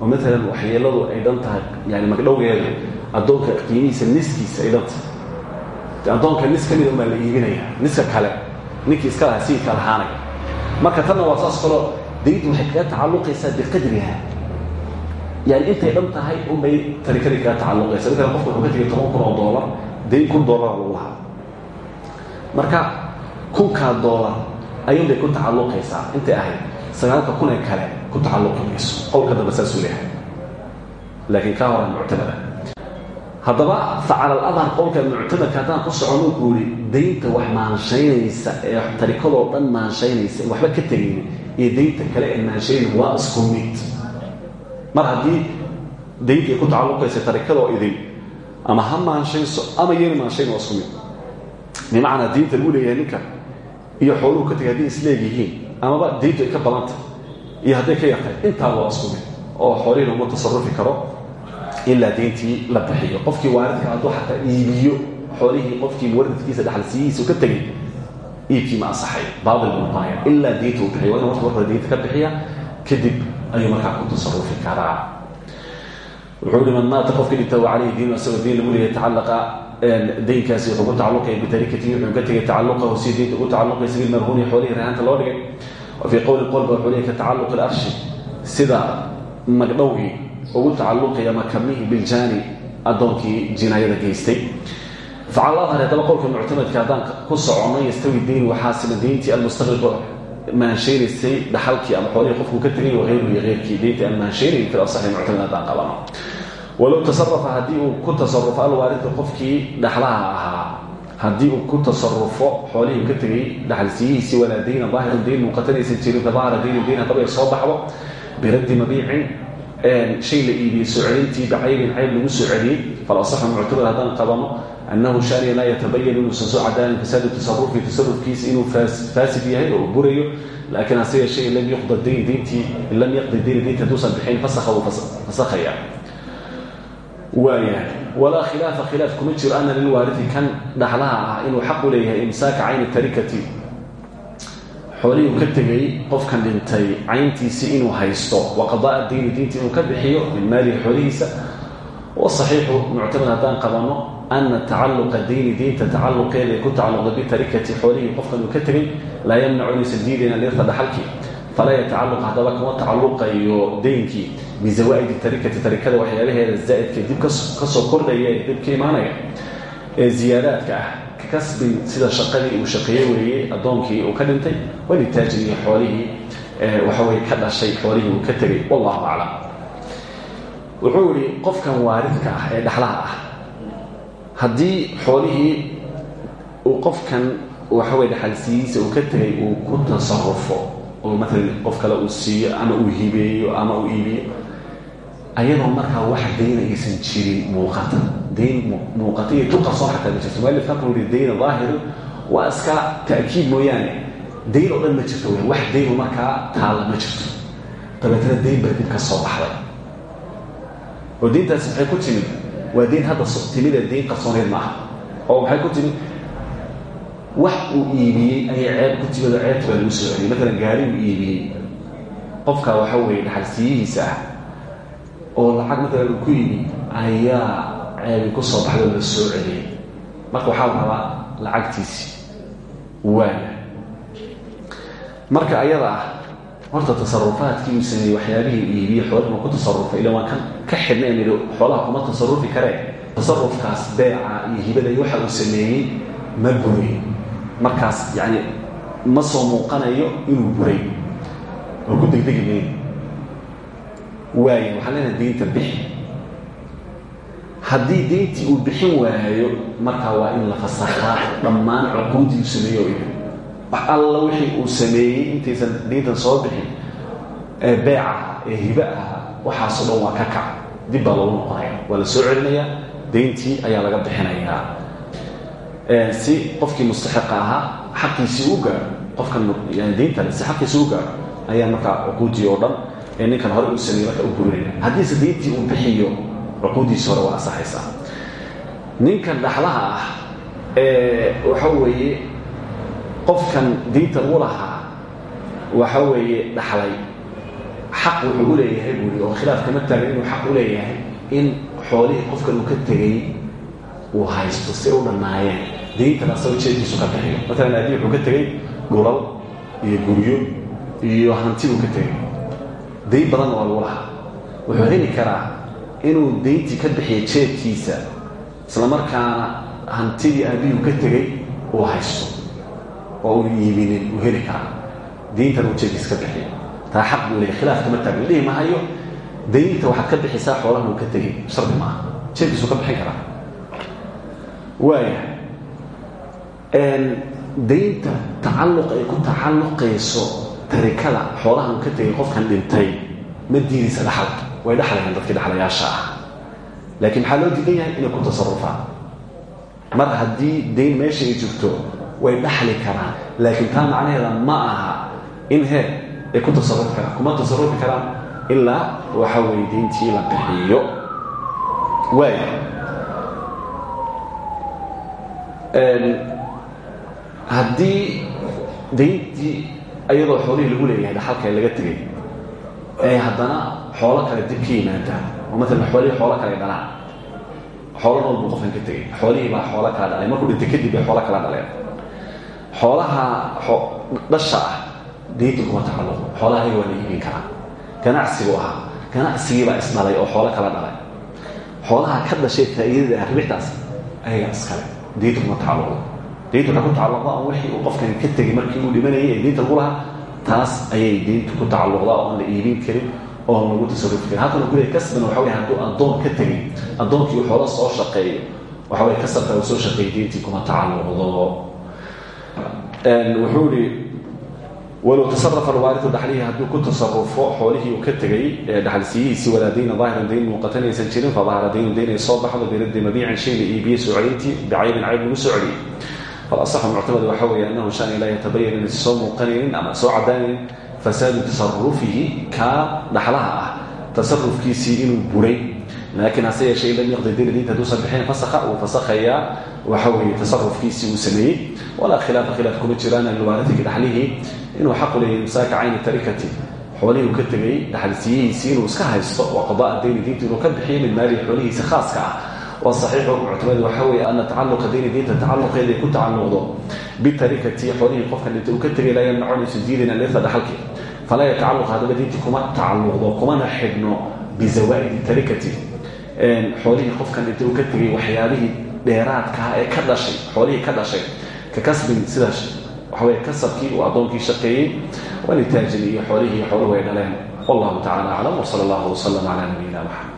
oo maalan waxyeeladu ay dhan tahay yani magdhowgeeda addoonka qiimihiisa niskiisa ay dhan tahay. Addoonka nis ka mida unbaa la iibinaya niska kale ninkii iska lahaa sayidka lahaanaya marka tanna waa saas kaloo dayntu waxay kaga tacalluqaysaa biqadriha yani intay dhan tahay unbay tarikadii kaga tacalluqaysa matalan qofka wuxuu ka tegay toban kun marka kunkaa doolar ayuunbay ku tacalluqaysaa intay ahayd sagaalka kun ee kale ku tacalluqi mayso qowlka dambe saasuu leeyahay. Laakiin kaa horan muctamada. Haddaba facala aladhar qowlka muctamadka haddaan ku socono ku yidhi daynta wax maanshaynaysa ee tarikadoo dhan maanshaynaysa waxba ka tegayni iyo daynta kale ee maanshaynay waa isku mid. Mar haddii daynta ay ku tacalluqaysa tarikadoo idin ama ha maanshayso ama yeena maanshayn waa isku mid. Bimacnaa diinta lagu leeyahay ninka iyo xooluhu ka tegay hadday isleegyihiin amaba dayntu ay ka badanta iyo hadday ka yartay intaa waa isku mid oo xoolihii lagu tasarufi karo ilaa dayntii la bixiyo. Qofkii waaridka hadduu xataa iibiyo xoolihii qofkii muwaridkiisa dhaxalsiyihiisa ka tegay iibkii ma ansaxay. Baatil buu noqonaya ilaa daynta uu bixiyo. Waa inu marka hore daynta ka bixiya kadib ayuu markaa ku tasarufi karaa. Wuxuu hi man maata qofkii dhinta wa calayhi diinu asagoo diin lagu leeyahay tacalaqa daynkaasi wuxuu ku tacalluqaya bitarikatihi wuxuu ka tegay tacaluqahu si diinta ugu tacalluqaysa bilmarhuuni xoolihii rahaanta loo dhigay wa fii qowli qolba wuxuu leeyahy ka tacalluqi alarshi sida magdhowgii ugu tacalluqaya makamihii biljaani addoonkii jinaayada geystay facalladhar haddaba qowlka muctamadka haddaan ku socono yastawi dayn waxaasina dayntii almustaqiqo maansheynasay dhaxalkii ama xoolihii qofku ka tegay wahayruhu iyo heyrkii dayntii aan maansheynay fil asaxi muctamad haddaan qabano walow tasarafa haddii uu ku tasarufo alwaaridka qofkii haddii uu ku tasarufo xoolihii ka tegay dhaxalsiyihiisii walaa dayna daahiran dayn muuqatanaysan jirin fadaahara daynu dayn haddaba ay soo baxdo biraddi shay la iibiyey soo celintii bicaybin cayb lagu soo celiyey. Falasaxu muctamad haddaan qabano annahu shaaniya laa yatabayan inuusan soo cadaanin fasaadu tasarufi tasarufkiisa inuu faasid yahay oo burayo. Laakiin hase yeeshee lam yuqda dayn dayntii lam yaqdi dayn dayntii hadduusan bixin fasakha wuu fasakhaya waayahay walaa khilaafa khilaaf kuma jiro ana lilwaarifi kan dhaxlaha ah inuu xaq u leeyahay imsaaka cayni tarikati. Xoolihii uu ka tegay qofkan dhintay cayntiisii inuu haysto wa qadaaa dayni diinti inuu ka bixiyo min maalihi xoolihiisa. Wasaxiixu muctamad haddaan qabano ana tacaluqa dayni diinta tacaluqeeda ay ku tacalluqda bitarikati xoolihii qofkan uu ka tegay laa yamnacu inaysan diidayna lirta dhaxalkii. Falaa yatacaluq haddaba kama tacaluqayo daynkii bizawaa'idi tarikati tarikada waxyaabaheeda zaa'idka dib ka soo kordhaya ee dib ka imaanaya ee ziyaadaadka ah kasbin sida shaqadii uu shaqeeye weeyey addoonkii uu ka dhintay walitaajin iyo xoolihii waxaweye ka dhashay xoolihii uu ka tegay wallahu aclam. Wuxuu yihi qofkan waaridka ah ee dhaxlaha ah haddii xoolihii uu qofkan waxaweye dhaxalsiyihiisa uu ka tegay uu ku tasarufo oo kale siiyo ama uu hibeeyo ama uu ayadoo markaa wax dayna aysan jirin muuqata. Dayn muuqata iyo tu qarsoon xataa ma jirto. Mualif halkan dayna daahiru waa iska ta'kiid mooyaane. Dayn oo dhan ma jirto weyaan wax daynu markaa taalla ma jirto. Dabeetana dayn baa dib ka soo baxday. Oo dayntaasi maxay ku timid? Waa dayn hadda timidee dayn qarsooneed ma oo maxay ku timid? Wax uu iibiyey ayay ceeb ku timid oo ceebta baa lagu soo celiyey. Maalan gaari uu iibiyey. Qofka waxa weeye dhaxalsiyihiisa ah oo lacag maalan uu ku yimi ayaa ceebi ku soo baxday oo la soo celiyey marka waxaa la rabaa lacagtiisii waaya marka ayada ah horta tasarufaadkii uu sameeyey waxyaabihii iibiyey xoolaha ku tasarufay ila waan kan ka xidhnay nidhi xoolaha kuma tasarufi karee. Tasarufkaas beeca iyo hibada iyo waxa uu sameeyey ma buray markaas yacni ma soo muuqanayo inuu buray oo ku degdegi mayn waaya waxaan leenahay diinta bixi? Haddii diintii uu bixin waayo markaa waa in la fasakhaa dhammaan cuquudii uu sameeyo o wax alla wixii uu sameeyey intaysan diintan soo bixin ee beecaha ee hibe aha waxaasoo dhan waa ka kac. Dib baa loogu noqonaya waa la soo dayntii ayaa laga bixinayaa. Si qofkii mustaxiqa ahaa xaqiisii u gaaro qofkan diintale si xaqiisii u gaaro ayaa markaa cuquudii oo dhan ee ninkan hore uu sameeyey marka u burinaya haddiise diintii uu bixiyo cuquudiisi hore waa asaxaysaa ninkan dhaxlaha ah ee waxa weeye qofkan diinta u lahaa waxa weeye dhaxlay. Xaq wuxuu u leeyahay buuri oo khilaaf kama taagan inuu xaq u leeyahay in xoolihii qofkan uu ka tegey uu haysto si u dhannaayeen diintan asagoo jeedkiisu ka bixiyo maalan aadii wuxuu ka tegey dhulal iyo guryo iyo hanti buu ka tegey dayn badan waa lagu lahaa. Wuxuu heli karaa inuu dayntii ka bixiyo jeedkiisa islamarkaana hantidii aabihuu ka tegey uu haysto oo uuna iibinin uu heli karaa. Diintan uu jeedkiisa ka bixiyo. Taa xaq buu leeyahy khilaaf kama taagna dhihi mahayo daynta waxaad ka bixisaa xoolahan uu ka tegey shardi maaha. Jeedkiisuu ka bixin karaa. Waaya daynta tacalluq ay ku tacalluqayso tarikada xoolahan ka tegay qofkan dhintay ma diidaysa dhaxalka way dhaxlayaan dadkii dhaxlayaasha ah. Laakiin maxaa loo diidan yahay inay ku tasarufaan mar haddii dayn meesha ay jirto way dhaxli karaan. Laakiin taa macnaheeda ma aha in he ay ku tasarufi karaan. Kuma tasarufi karaan ilaa waxa weye dayntii la bixiyo. Waaya haddii dayntii iyadoo xoolihii lagu leeyahay dhaxalka laga tegay. Ee haddana xoolo kale dib ka yimaadaan oo maalan xoolihii xoolo kale dhalaan xoolo nool buu qofkan ka tegay. Xoolihii baa xoolo kala dhalay. Markuu dhintay kadib bay xoolo kala dhaleen. Xoolaha dhasha ah daynta kuma tacalluqo xoolaha ayaga waa la iibin karaa. Ganacsigu ahaa. Ganacsigiibaa isdhalay oo xoolo kala dhalay. Xoolaha ka dhashay faa'iidada ah ribixdaas ayagaa iskale daynta kuma daynta waxay ku tacalluqda on wixii uu qofkan ka tegay markii uu dhimanayay ee daynta lagu lahaa taas ayay dayntu ku tacalluqdaa oon la iibin karin oon lagu tasarufi karin. Halkan uu leeyahay kasban waxa wey hadduu addoon ka tegay addoonkii uu xoola soo shaqeeyo waxa weye kasabka uu soo shaqeeyay dayntii kuma tacalluqdo. Wuxuu ihi walow tasarafa alwaaridu dhaxlihii hadduu ku tasarufo xoolihii uu ka tegay dhaxalsiyihiisii walaa dayna daahiran dayn muuqatan aysan jirin fadahara daynu dayn ay soo baxdo biraddi mabiicin shay la iibiyey soo celintii bicaybin cayb lagu soo celiyey muctamad waxa weeye annahu shan laa yatabayan inaysa soo muuqanaynin ama soo caddaanaynin fasaadu tasarufihi kaa dhaxlaha ah tasarufkiisii inuu buray laakiin hase yeeshee lam yaqdi dayna diinta hadduusan bixin fasakha uu fasakhayaa waxa weeye tasarufkiisii uu sameeyey walaa khilaafa khilaaf kuma jiraan alwaaritiki dhaxlihii inuu xaqu leeyahay imsaaka cayni tarikati xoolihii uu ka tegay dhaxalsiyihiisii inuu iska haysto oo qadaa dayni diinta inuu ka bixiyo min maalihi xoolihiisa khaaska ah wasaxiixu muctamadu waxa weeye ana tacaluqa dayni diinta tacalluqeeda ay ku tacalluqdo bitarikati xoolihii qofka dhintay uu ka tegay laa yamnacu diidin alirta dhaxalki falaa yatacaluq haddaba diintii kuma tacalluqdo kumana xidhno bizawaa'idi tarikati xoolihii qofkan dhintay uu ka tegay waxyaabihii dheeraadkaha ee ka dhashay xoolihii ka dhashay ka kasbin sidaas waxaweye kasabkii uu addoonkii shaqeeyey wanitaajin iyo xoolihii xooluhu ay dhaleen wallahu tacala aclam wsala allahu wasalam calaa nabiyina maxamed